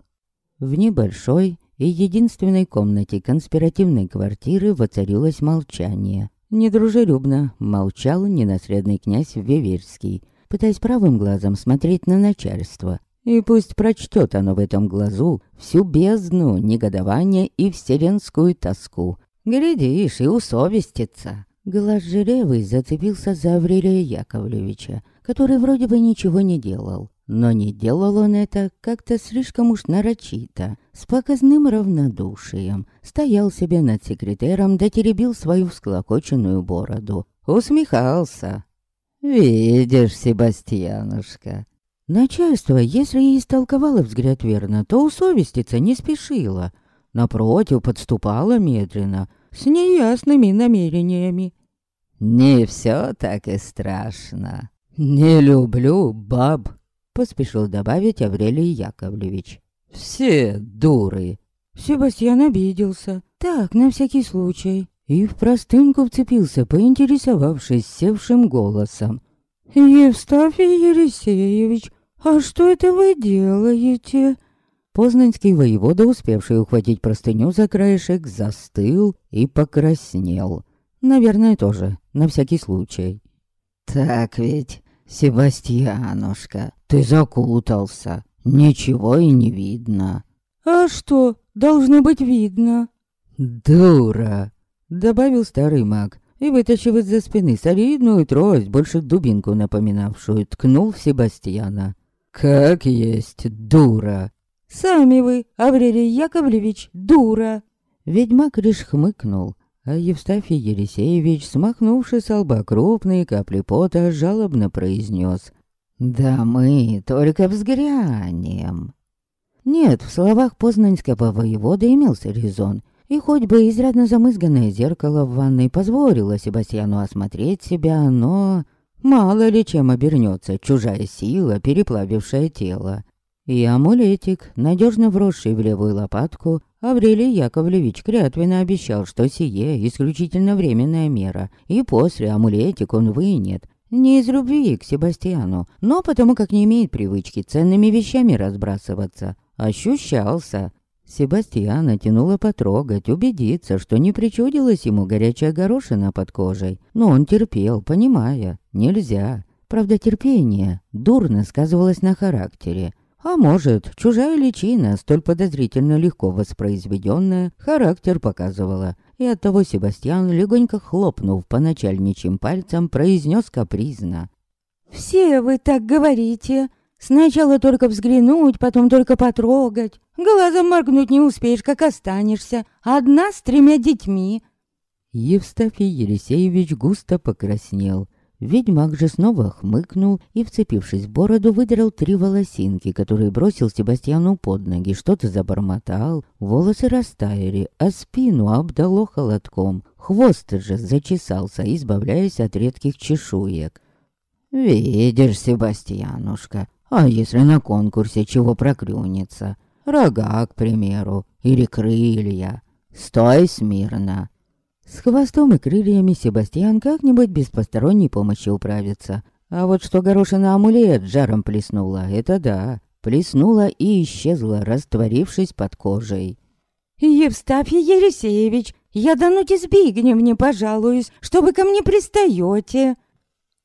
Speaker 1: В небольшой и единственной комнате конспиративной квартиры воцарилось молчание. Недружелюбно молчал ненаследный князь Веверский, пытаясь правым глазом смотреть на начальство. И пусть прочтет оно в этом глазу всю бездну негодования и вселенскую тоску. Глядишь, и усовестится. Глаз Жеревый зацепился за Аврелия Яковлевича, который вроде бы ничего не делал. Но не делал он это как-то слишком уж нарочито, с показным равнодушием. Стоял себе над секретером, да теребил свою всклокоченную бороду. Усмехался. «Видишь, Себастьянушка». Начальство, если и истолковало взгляд верно, то усовеститься не спешило. Напротив, подступало медленно — с неясными намерениями. «Не все так и страшно. Не люблю баб», — поспешил добавить Аврелий Яковлевич. «Все дуры». Себастьян обиделся. Так, на всякий случай. И в простынку вцепился, поинтересовавшись севшим голосом. «Евстафий Елисеевич, а что это вы делаете?» Познанский воевода, успевший ухватить простыню за краешек, застыл и покраснел. Наверное, тоже, на всякий случай. «Так ведь, Себастьянушка, ты закутался, ничего и не видно». «А что, должно быть видно?» «Дура!» — добавил старый маг и, вытащив из-за спины солидную трость, больше дубинку напоминавшую, ткнул в Себастьяна. «Как есть дура!» Сами вы, Аврелий Яковлевич, дура!» Ведьмак лишь хмыкнул, а Евстафий Елисеевич, смахнувший с лба крупные капли пота, жалобно произнес «Да мы только взглянем». Нет, в словах познанского воевода имелся резон, и хоть бы изрядно замызганное зеркало в ванной позволило Себастьяну осмотреть себя, но... Мало ли чем обернется чужая сила, переплавившая тело. И амулетик, надежно вросший в левую лопатку, Аврелий Яковлевич клятвенно обещал, что сие исключительно временная мера, и после амулетик он вынет. Не из любви к Себастьяну, но потому как не имеет привычки ценными вещами разбрасываться. Ощущался. Себастьяна тянуло потрогать, убедиться, что не причудилась ему горячая горошина под кожей. Но он терпел, понимая, нельзя. Правда, терпение дурно сказывалось на характере. А может, чужая личина, столь подозрительно легко воспроизведенная, характер показывала. И оттого Себастьян, легонько хлопнув по начальничьим пальцам, произнес капризно.
Speaker 2: «Все вы так говорите. Сначала только взглянуть, потом только потрогать. Глазом моргнуть не успеешь, как останешься. Одна с тремя детьми».
Speaker 1: Евстафий Елисеевич густо покраснел. Ведьмак же снова хмыкнул и, вцепившись в бороду, выдрал три волосинки, которые бросил Себастьяну под ноги, что-то забормотал. Волосы растаяли, а спину обдало холодком. Хвост же зачесался, избавляясь от редких чешуек. «Видишь, Себастьянушка, а если на конкурсе чего проклюнется? Рога, к примеру, или крылья?» Стой смирно!» С хвостом и крыльями Себастьян как-нибудь без посторонней помощи управится. А вот что горошина амулет жаром плеснула, это да. Плеснула и исчезла, растворившись под кожей.
Speaker 2: «Евстафий Ересеевич, я до нути Збигневне пожалуюсь, что вы ко мне пристаете!»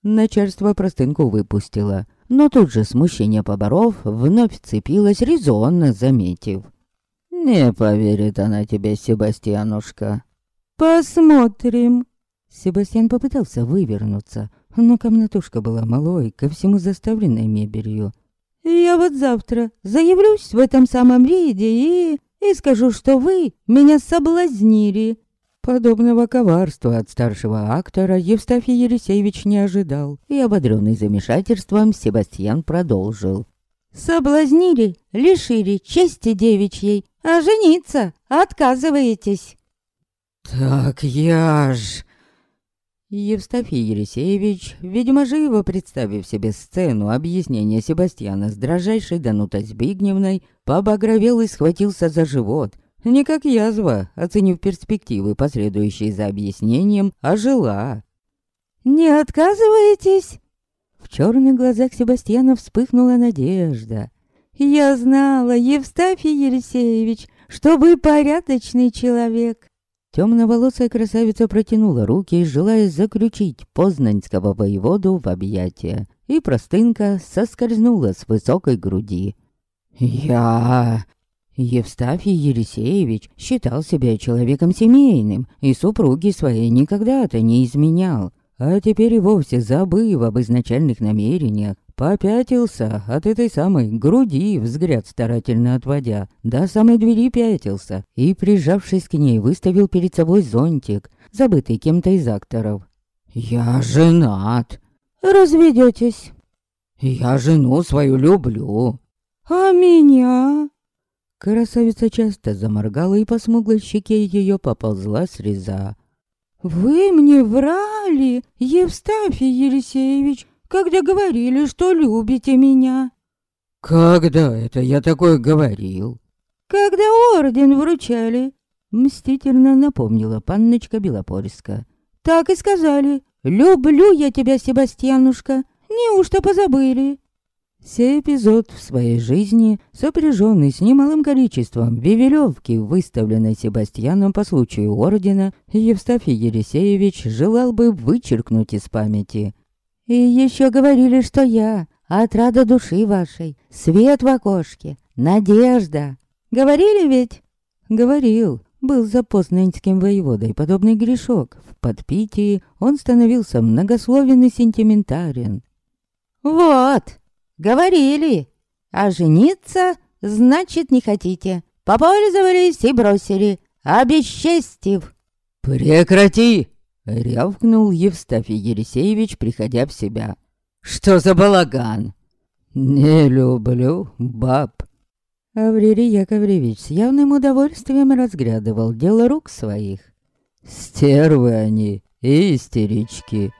Speaker 1: Начальство простынку выпустило, но тут же смущение поборов вновь цепилось, резонно заметив. «Не поверит она тебе, Себастьянушка».
Speaker 2: «Посмотрим».
Speaker 1: Себастьян попытался вывернуться, но комнатушка была малой, ко всему заставленной мебелью.
Speaker 2: «Я вот завтра заявлюсь в этом самом рейде и и скажу, что вы меня соблазнили».
Speaker 1: Подобного коварства от старшего актора Евстафий Ересеевич не ожидал, и, ободренный замешательством, Себастьян продолжил.
Speaker 2: «Соблазнили, лишили чести девичьей, а жениться отказываетесь».
Speaker 1: «Так я ж...» Евстафий Ересеевич, видимо, живо представив себе сцену объяснения Себастьяна с дрожайшей Данутой Збигневной, побагровел и схватился за живот. Не как язва, оценив перспективы, последующие за объяснением, а жила.
Speaker 2: «Не отказываетесь?»
Speaker 1: В черных глазах Себастьяна вспыхнула надежда.
Speaker 2: «Я знала, Евстафий Елисеевич, что вы порядочный человек.
Speaker 1: Темноволосая красавица протянула руки, желая заключить познанского воеводу в объятия, и простынка соскользнула с высокой груди. «Я...» Евстафий Елисеевич считал себя человеком семейным и супруги своей никогда-то не изменял, а теперь и вовсе забыв об изначальных намерениях, Попятился от этой самой груди, взгляд старательно отводя, до самой двери пятился и, прижавшись к ней, выставил перед собой зонтик, забытый кем-то из акторов. «Я женат!»
Speaker 2: «Разведетесь?»
Speaker 1: «Я жену свою люблю!»
Speaker 2: «А меня?»
Speaker 1: Красавица часто заморгала, и по смуглой щеке ее поползла среза.
Speaker 2: «Вы мне врали, Евстафий Елисеевич, когда говорили, что любите меня».
Speaker 1: «Когда это я такое говорил?»
Speaker 2: «Когда орден вручали», — мстительно напомнила панночка Белопольска. «Так и сказали. Люблю я тебя, Себастьянушка. Неужто позабыли?»
Speaker 1: Сей эпизод в своей жизни, сопряженный с немалым количеством вивелевки, выставленной Себастьяном по случаю ордена, Евстафий Ересеевич желал бы вычеркнуть из памяти.
Speaker 2: И еще говорили, что я отрада души вашей, свет в окошке, надежда. Говорили ведь?
Speaker 1: Говорил. Был за познанским воеводой подобный грешок. В подпитии он становился многословен и сентиментарен.
Speaker 2: Вот, говорили. А жениться, значит, не хотите. Попользовались и бросили, обесчестив.
Speaker 1: «Прекрати!» Рявкнул Евстафий Елисеевич, приходя в себя. «Что за балаган?» «Не люблю баб». Аврелий Яковлевич с явным удовольствием разглядывал дело рук своих. «Стервы они и истерички».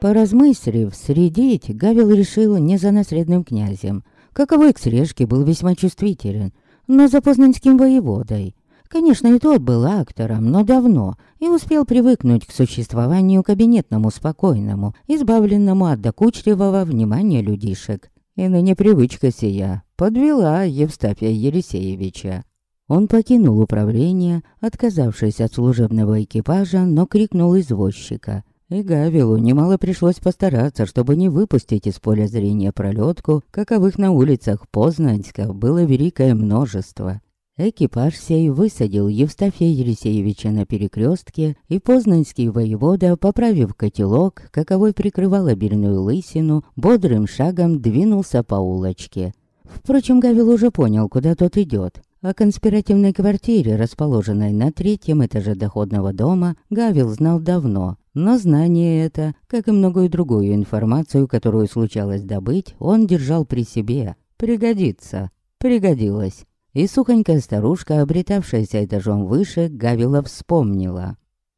Speaker 1: Поразмыслив, средить, Гавел решил не за наследным князем. Каковой к срежке был весьма чувствителен, но за познанским воеводой. Конечно, и тот был актором, но давно, и успел привыкнуть к существованию кабинетному, спокойному, избавленному от докучливого внимания людишек. И на непривычка сия подвела Евстафия Елисеевича. Он покинул управление, отказавшись от служебного экипажа, но крикнул извозчика. И Гавилу немало пришлось постараться, чтобы не выпустить из поля зрения пролетку, каковых на улицах Познанска было великое множество. Экипаж сей высадил Евстафия Елисеевича на перекрестке, и познанский воевода, поправив котелок, каковой прикрывал обильную лысину, бодрым шагом двинулся по улочке. Впрочем, Гавил уже понял, куда тот идет. О конспиративной квартире, расположенной на третьем этаже доходного дома, Гавил знал давно, но знание это, как и многое другую информацию, которую случалось добыть, он держал при себе. Пригодится. Пригодилось. И сухонькая старушка, обретавшаяся этажом выше, Гавила вспомнила.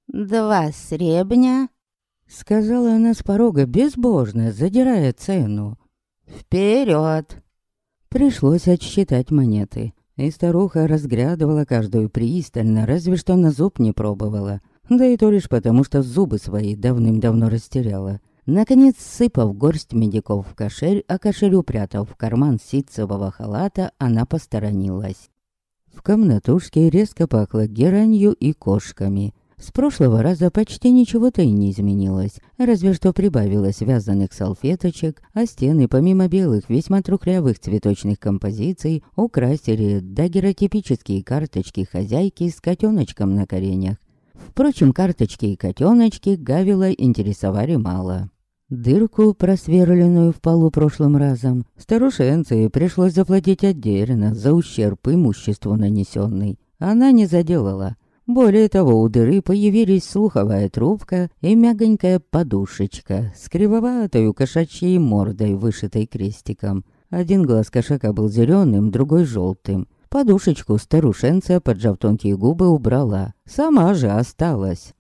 Speaker 2: «Два сребня?»
Speaker 1: Сказала она с порога безбожно, задирая цену.
Speaker 2: Вперед!
Speaker 1: Пришлось отсчитать монеты. И старуха разглядывала каждую пристально, разве что на зуб не пробовала. Да и то лишь потому, что зубы свои давным-давно растеряла. Наконец, сыпав горсть медиков в кошель, а кошель упрятав в карман ситцевого халата, она посторонилась. В комнатушке резко пахло геранью и кошками. С прошлого раза почти ничего-то и не изменилось, разве что прибавилось вязаных салфеточек, а стены, помимо белых, весьма трухлявых цветочных композиций, украсили дагеротипические карточки хозяйки с котеночком на коленях. Впрочем, карточки и котеночки Гавила интересовали мало. Дырку, просверленную в полу прошлым разом, старушенции пришлось заплатить отдельно за ущерб имуществу нанесенный. Она не заделала. Более того, у дыры появились слуховая трубка и мягонькая подушечка с кривоватой кошачьей мордой, вышитой крестиком. Один глаз кошака был зеленым, другой желтым. Подушечку старушенция, поджав тонкие губы, убрала. Сама же осталась.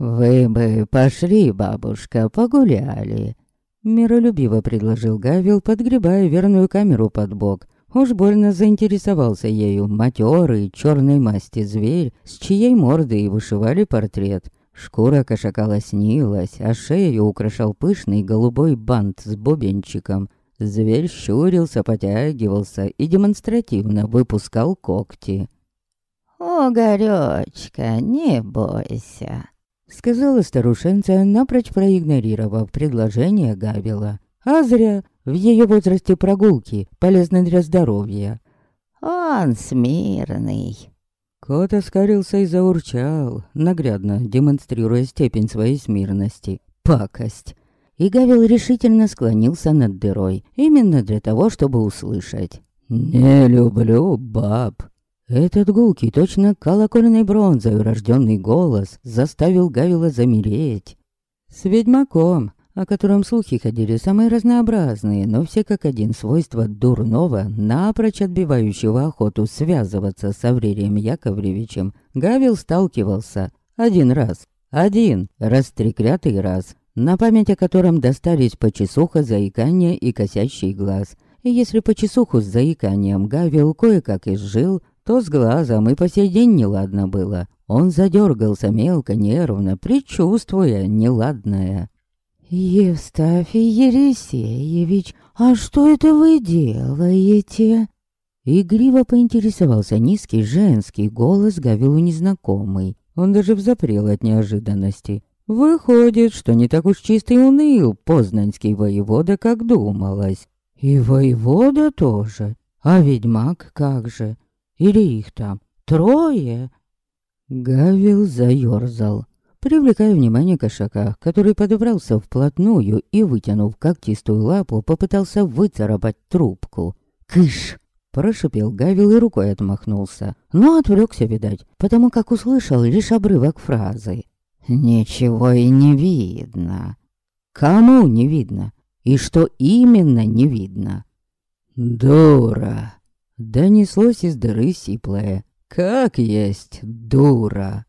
Speaker 1: «Вы бы пошли, бабушка, погуляли», — миролюбиво предложил Гавил, подгребая верную камеру под бок. Уж больно заинтересовался ею матерый, черной масти зверь, с чьей мордой и вышивали портрет. Шкура кошака лоснилась, а шею украшал пышный голубой бант с бубенчиком. Зверь щурился, потягивался и демонстративно выпускал когти.
Speaker 2: «О, горечка, не бойся!»
Speaker 1: Сказала старушенция, напрочь проигнорировав предложение Гавила. А зря, в ее возрасте прогулки полезны для здоровья.
Speaker 2: Он смирный.
Speaker 1: Кот оскарился и заурчал, наглядно демонстрируя степень своей смирности. Пакость. И Гавил решительно склонился над дырой, именно для того, чтобы услышать. «Не люблю баб». Этот гулкий, точно колокольной бронзой рожденный голос заставил Гавила замереть. С ведьмаком, о котором слухи ходили самые разнообразные, но все как один свойства дурного, напрочь отбивающего охоту связываться с Аврерием Яковлевичем, Гавил сталкивался один раз. Один, растреклятый раз, на память о котором достались почесуха, заикание и косящий глаз. И если почесуху с заиканием Гавил кое-как изжил, то с глазом и по сей день неладно было. Он задергался мелко, нервно, предчувствуя неладное.
Speaker 2: «Евстафий Ересеевич, а что это вы делаете?»
Speaker 1: Игриво поинтересовался низкий женский голос Гавилу незнакомый. Он даже взапрел от неожиданности. Выходит, что не так уж чистый уныл познанский воевода, как думалось. И воевода тоже. А ведьмак как же? Или их там трое?» Гавил заёрзал, привлекая внимание кошака, который подобрался вплотную и, вытянув когтистую лапу, попытался выцарапать трубку. «Кыш!» – прошипел Гавил и рукой отмахнулся. Но отвлекся, видать, потому как услышал лишь обрывок фразы. «Ничего и не видно». «Кому не видно? И что именно не видно?» «Дура!» Донеслось из дыры сиплое. «Как есть, дура!»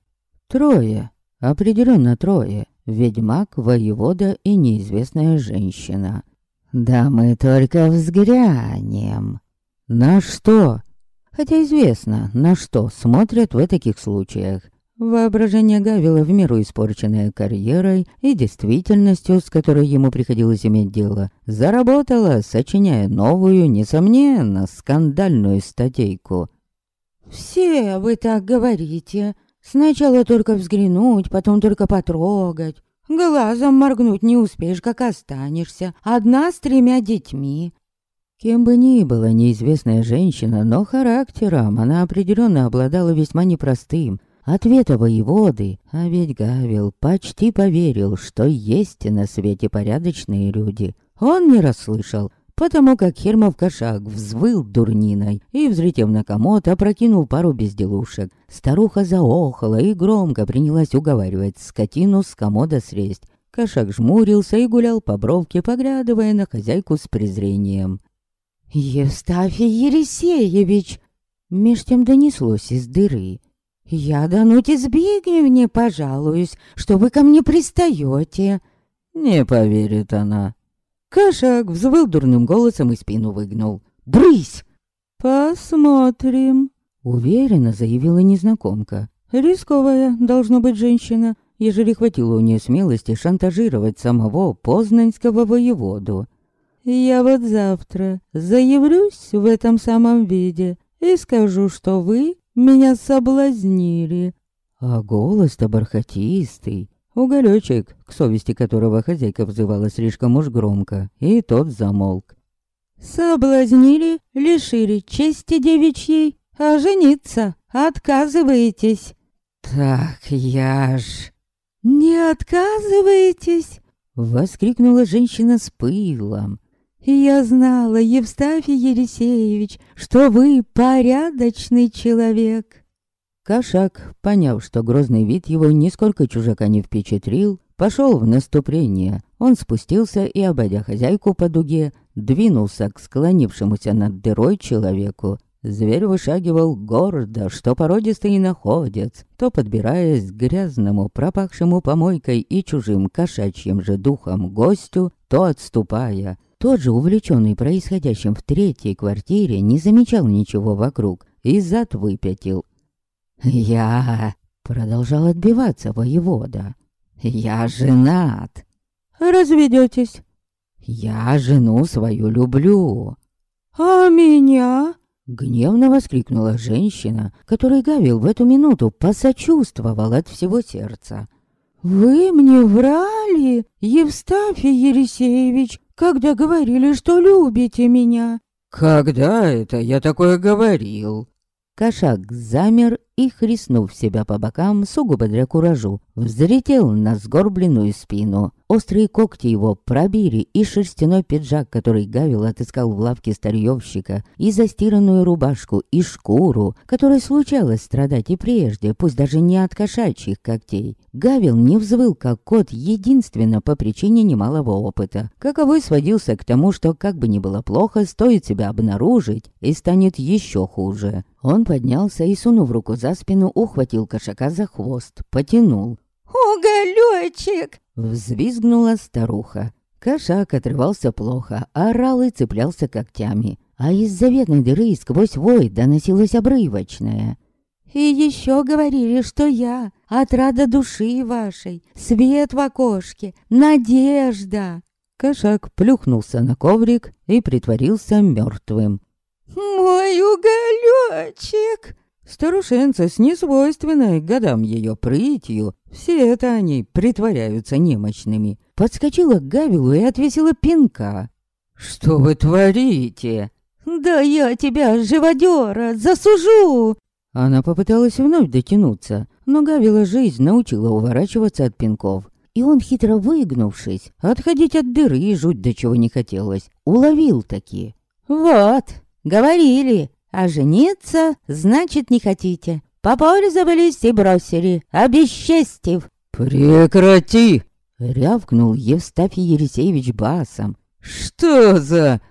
Speaker 1: Трое, определенно трое. Ведьмак, воевода и неизвестная женщина. «Да мы только взглянем». «На что?» Хотя известно, на что смотрят в таких случаях. Воображение Гавила в меру испорченное карьерой и действительностью, с которой ему приходилось иметь дело, заработало, сочиняя новую, несомненно, скандальную статейку.
Speaker 2: «Все вы так говорите. Сначала только взглянуть, потом только потрогать. Глазом моргнуть не успеешь, как останешься. Одна с тремя детьми».
Speaker 1: Кем бы ни была неизвестная женщина, но характером она определенно обладала весьма непростым – Ответа воеводы, а ведь Гавил почти поверил, что есть на свете порядочные люди. Он не расслышал, потому как Хермов кошак взвыл дурниной и, взлетев на комод, опрокинул пару безделушек. Старуха заохала и громко принялась уговаривать скотину с комода сресть. Кошак жмурился и гулял по бровке, поглядывая на хозяйку с презрением.
Speaker 2: «Евстафий Ересеевич!» Меж тем донеслось из дыры. «Я Дануте Збигневне пожалуюсь, что вы ко мне пристаете.
Speaker 1: Не поверит она. Кошак взвыл дурным голосом и спину выгнул. «Брысь!» «Посмотрим», — уверенно заявила незнакомка. «Рисковая должна быть женщина, ежели хватило у нее смелости шантажировать самого познанского воеводу. Я вот завтра заявлюсь в этом самом виде и скажу, что вы меня соблазнили. А голос-то бархатистый. Уголечек, к совести которого хозяйка взывала слишком уж громко, и тот замолк. «Соблазнили, лишили чести девичьей, а жениться отказываетесь». «Так я ж...» «Не отказываетесь?» — воскликнула женщина с пылом. «Я знала, Евстафий Елисеевич, что вы порядочный человек». Кошак, поняв, что грозный вид его нисколько чужака не впечатлил, пошел в наступление. Он спустился и, обойдя хозяйку по дуге, двинулся к склонившемуся над дырой человеку. Зверь вышагивал гордо, что породистый находец, то подбираясь к грязному, пропахшему помойкой и чужим кошачьим же духом гостю, то отступая. Тот же, увлеченный происходящим в третьей квартире, не замечал ничего вокруг и зад выпятил. «Я...» — продолжал отбиваться воевода. «Я женат». «Разведетесь?» «Я жену свою люблю». «А меня?» Гневно воскликнула женщина, которой Гавил в эту минуту посочувствовал от всего сердца. «Вы мне врали, Евстафий Ересеевич, когда говорили, что любите меня?» «Когда это я такое говорил?» Кошак замер и, хрестнув себя по бокам, сугубо для куражу, взлетел на сгорбленную спину. Острые когти его пробили и шерстяной пиджак, который Гавил отыскал в лавке старьевщика, и застиранную рубашку, и шкуру, которой случалось страдать и прежде, пусть даже не от кошачьих когтей. Гавил не взвыл, как кот, единственно по причине немалого опыта. Каковой сводился к тому, что, как бы ни было плохо, стоит себя обнаружить, и станет еще хуже. Он поднялся и, сунув руку за спину, ухватил кошака за хвост, потянул.
Speaker 2: «Уголёчек!»
Speaker 1: — взвизгнула старуха. Кошак отрывался плохо, орал и цеплялся когтями. А из заветной дыры сквозь вой доносилось обрывочное.
Speaker 2: «И еще говорили, что я отрада души вашей, свет в окошке, надежда!»
Speaker 1: Кошак плюхнулся на коврик и притворился мертвым.
Speaker 2: «Мой уголечек!»
Speaker 1: Старушенца с несвойственной годам ее прытью, все это они притворяются немощными, подскочила к Гавилу и отвесила пинка. «Что вы творите?»
Speaker 2: «Да я тебя, живодера, засужу!»
Speaker 1: Она попыталась вновь дотянуться, но Гавила жизнь научила уворачиваться от пинков. И он, хитро выгнувшись, отходить от дыры и жуть до чего не хотелось, уловил таки.
Speaker 2: «Вот, говорили, а жениться, значит, не хотите. Попользовались и бросили, обесчестив.
Speaker 1: «Прекрати!» — рявкнул Евстафий Ересеевич басом. «Что за...»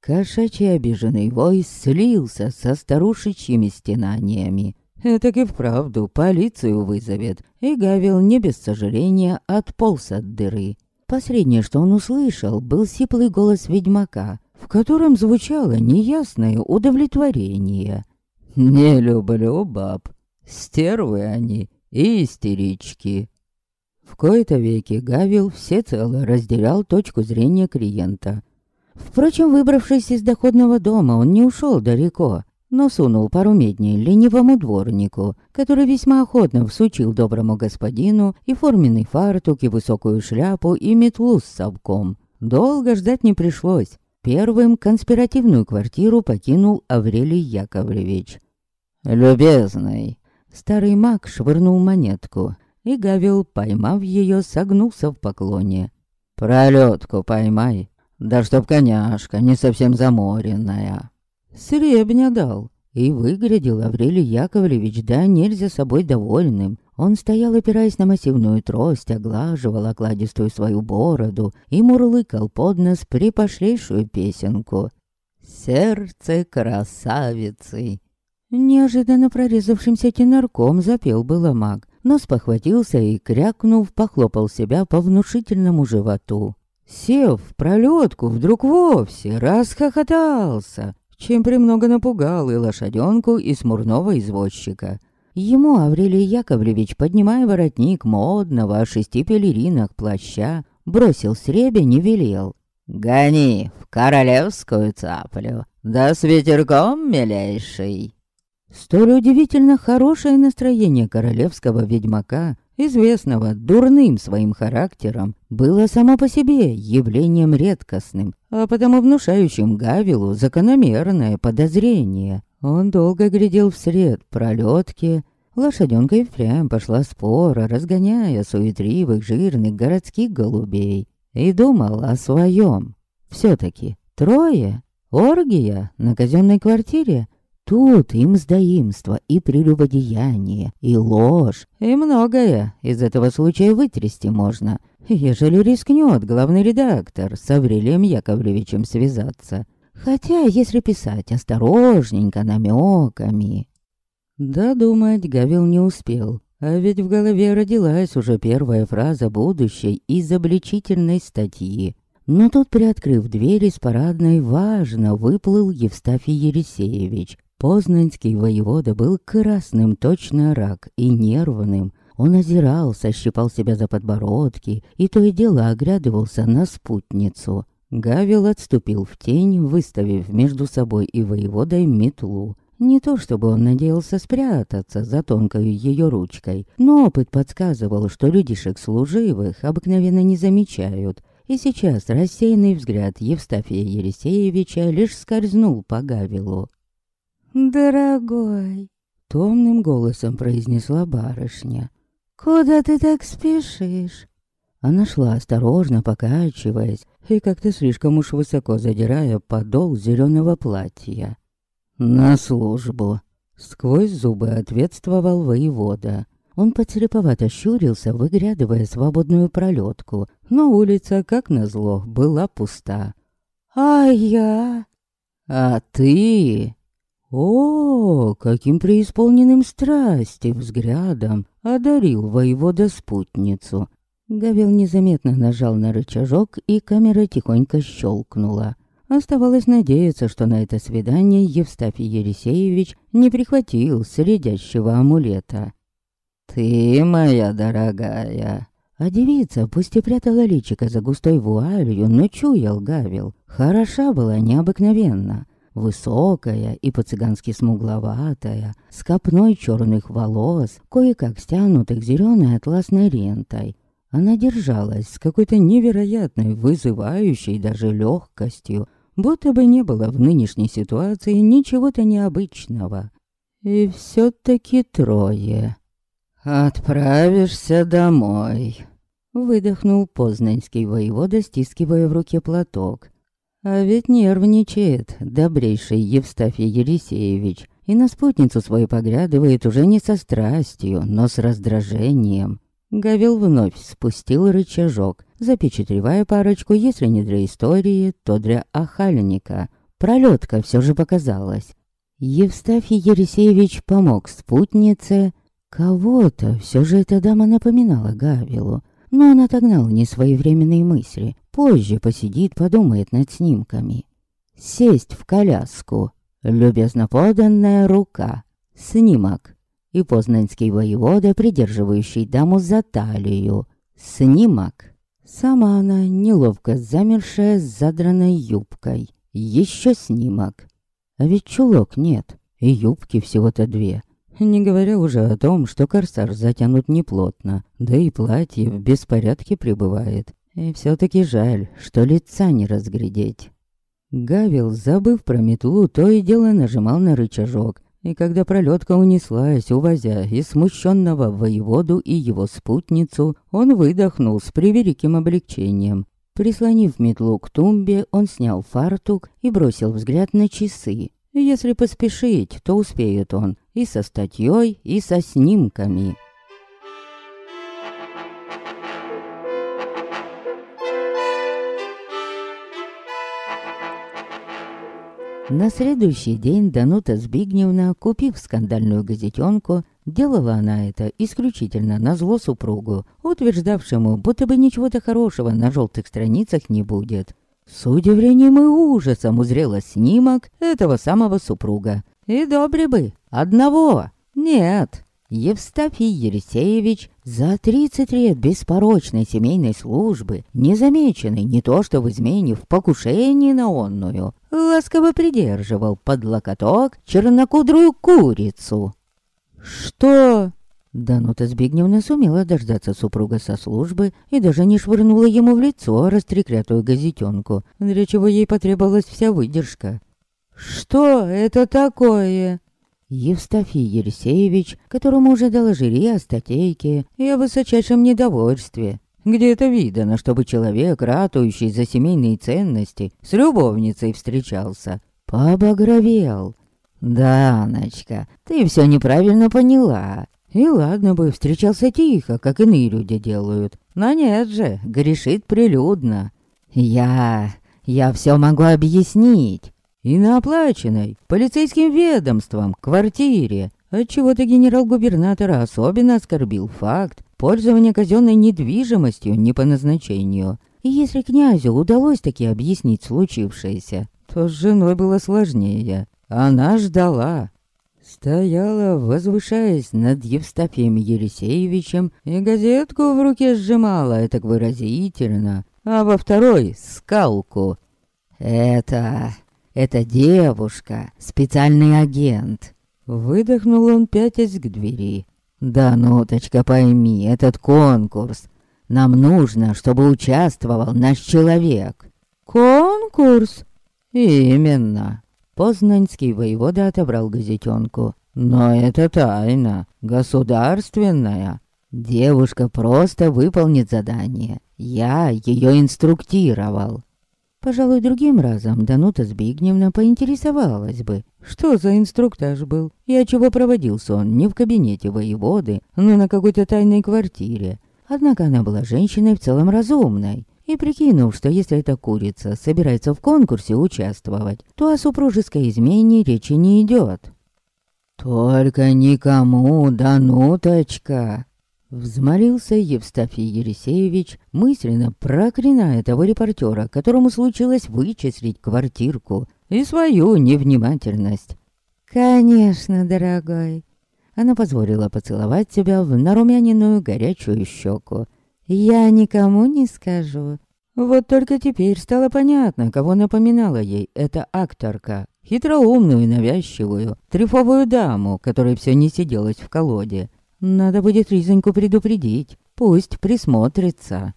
Speaker 1: Кошачий обиженный вой слился со старушечьими стенаниями. Это и вправду полицию вызовет, и Гавил не без сожаления отполз от дыры. Последнее, что он услышал, был сиплый голос ведьмака, в котором звучало неясное удовлетворение. «Не люблю баб. Стервы они и истерички». В кои-то веки Гавил всецело разделял точку зрения клиента. Впрочем, выбравшись из доходного дома, он не ушел далеко, но сунул пару медней ленивому дворнику, который весьма охотно всучил доброму господину и форменный фартук, и высокую шляпу, и метлу с совком. Долго ждать не пришлось. Первым конспиративную квартиру покинул Аврелий Яковлевич. «Любезный!» Старый маг швырнул монетку, и Гавил, поймав ее, согнулся в поклоне. «Пролетку поймай, да чтоб коняшка не совсем заморенная». Сребня дал, и выглядел Аврелий Яковлевич да нельзя собой довольным. Он стоял, опираясь на массивную трость, оглаживал окладистую свою бороду и мурлыкал под нос припошлейшую песенку. «Сердце красавицы!» Неожиданно прорезавшимся тенорком запел было маг, но спохватился и, крякнув, похлопал себя по внушительному животу. Сев в пролетку, вдруг вовсе расхохотался, чем премного напугал и лошаденку, и смурного извозчика. Ему Аврелий Яковлевич, поднимая воротник модного о шести пелеринах плаща, бросил сребень и велел. «Гони в королевскую цаплю, да с ветерком, милейший!» Столь удивительно хорошее настроение королевского ведьмака, известного дурным своим характером, было само по себе явлением редкостным, а потому внушающим Гавилу закономерное подозрение. Он долго глядел вслед пролетки, лошаденка и впрямь пошла спора, разгоняя суетливых жирных городских голубей, и думал о своем. Все-таки трое? Оргия на казенной квартире? Тут им сдаимство и прелюбодеяние, и ложь, и многое из этого случая вытрясти можно, ежели рискнет главный редактор с Аврелием Яковлевичем связаться. Хотя, если писать осторожненько, намеками. Додумать Гавил не успел, а ведь в голове родилась уже первая фраза будущей изобличительной статьи. Но тут, приоткрыв дверь из парадной, важно выплыл Евстафий Ересеевич, Познанский воевода был красным точно рак и нервным. Он озирался, щипал себя за подбородки и то и дело оглядывался на спутницу. Гавил отступил в тень, выставив между собой и воеводой метлу. Не то чтобы он надеялся спрятаться за тонкой ее ручкой, но опыт подсказывал, что людишек служивых обыкновенно не замечают. И сейчас рассеянный взгляд Евстафия Ересеевича лишь скользнул по Гавилу.
Speaker 2: «Дорогой», —
Speaker 1: томным голосом произнесла барышня,
Speaker 2: «куда ты так спешишь?»
Speaker 1: Она шла осторожно, покачиваясь, и как-то слишком уж высоко задирая подол зеленого платья. «На службу!» Сквозь зубы ответствовал воевода. Он подслеповато щурился, выглядывая свободную пролетку, но улица, как назло, была пуста.
Speaker 2: «А я?»
Speaker 1: «А ты?» О, каким преисполненным страсти взглядом одарил воевода спутницу. Гавел незаметно нажал на рычажок, и камера тихонько щелкнула. Оставалось надеяться, что на это свидание Евстафий Ересеевич не прихватил следящего амулета. «Ты моя дорогая!» А девица, пусть и прятала личико за густой вуалью, но чуял Гавел. Хороша была необыкновенно. Высокая и по-цыгански смугловатая, с копной черных волос, кое-как стянутых зеленой атласной рентой. Она держалась с какой-то невероятной, вызывающей даже легкостью, будто бы не было в нынешней ситуации ничего-то необычного. И все-таки трое. «Отправишься домой», — выдохнул познанский воевода, стискивая в руке платок. А ведь нервничает добрейший Евстафий Елисеевич и на спутницу свою поглядывает уже не со страстью, но с раздражением. Гавил вновь спустил рычажок, запечатлевая парочку, если не для истории, то для охальника. Пролетка все же показалась. Евстафий Ересеевич помог спутнице. Кого-то все же эта дама напоминала Гавилу, но он отогнал несвоевременные мысли. Позже посидит, подумает над снимками. Сесть в коляску. Любезно поданная рука. Снимок. И познанский воевода, придерживающий даму за талию. Снимок. Сама она, неловко замершая с задранной юбкой. Еще снимок. А ведь чулок нет, и юбки всего-то две. Не говоря уже о том, что корсаж затянут неплотно, да и платье в беспорядке пребывает. И все-таки жаль, что лица не разглядеть. Гавил, забыв про метлу, то и дело нажимал на рычажок, и когда пролетка унеслась, увозя и смущенного воеводу и его спутницу, он выдохнул с превеликим облегчением. Прислонив метлу к тумбе, он снял фартук и бросил взгляд на часы. Если поспешить, то успеет он и со статьей, и со снимками. На следующий день Данута Збигневна, купив скандальную газетенку, Делала она это исключительно на зло супругу, утверждавшему, будто бы ничего-то хорошего на желтых страницах не будет. С удивлением и ужасом узрела снимок этого самого супруга. И добре бы. Одного. Нет. Евстафий Ересеевич за 30 лет беспорочной семейной службы, незамеченный не то что в измене, в покушении на онную, ласково придерживал под локоток чернокудрую курицу. «Что?» Данута Збигневна сумела дождаться супруга со службы и даже не швырнула ему в лицо растреклятую газетенку, для чего ей потребовалась вся выдержка. «Что это такое?» Евстафий Елисеевич, которому уже доложили о статейке и о высочайшем недовольстве. Где это видано, чтобы человек, ратующий за семейные ценности, с любовницей встречался? Побагровел. «Даночка, ты все неправильно поняла. И ладно бы, встречался тихо, как иные люди делают. Но нет же, грешит прилюдно. Я... я все могу объяснить. И на оплаченной, полицейским ведомством, квартире. Отчего-то генерал-губернатора особенно оскорбил факт пользования казенной недвижимостью не по назначению. И если князю удалось таки объяснить случившееся, то с женой было сложнее. Она ждала, Стояла, возвышаясь над Евстафием Елисеевичем, и газетку в руке сжимала, это выразительно, а во второй — скалку. «Это... это девушка, специальный агент». Выдохнул он, пятясь к двери. «Да, нуточка, пойми, этот конкурс. Нам нужно, чтобы участвовал наш человек».
Speaker 2: «Конкурс?»
Speaker 1: «Именно. Познанский воевода отобрал газетенку. Но это тайна, государственная. Девушка просто выполнит задание. Я ее инструктировал. Пожалуй, другим разом Данута Збигневна поинтересовалась бы, что за инструктаж был, и чего проводился он не в кабинете воеводы, но на какой-то тайной квартире. Однако она была женщиной в целом разумной, и прикинув, что если эта курица собирается в конкурсе участвовать, то о супружеской измене речи не идет. «Только никому, Дануточка!» Взмолился Евстафий Елисеевич, мысленно проклиная того репортера, которому случилось вычислить квартирку и свою невнимательность.
Speaker 2: «Конечно, дорогой!»
Speaker 1: Она позволила поцеловать себя в нарумяненную горячую щеку
Speaker 2: я никому не скажу.
Speaker 1: Вот только теперь стало понятно, кого напоминала ей эта акторка. Хитроумную и навязчивую, трефовую даму, которой все не сиделось в колоде. Надо будет Ризоньку предупредить, пусть присмотрится.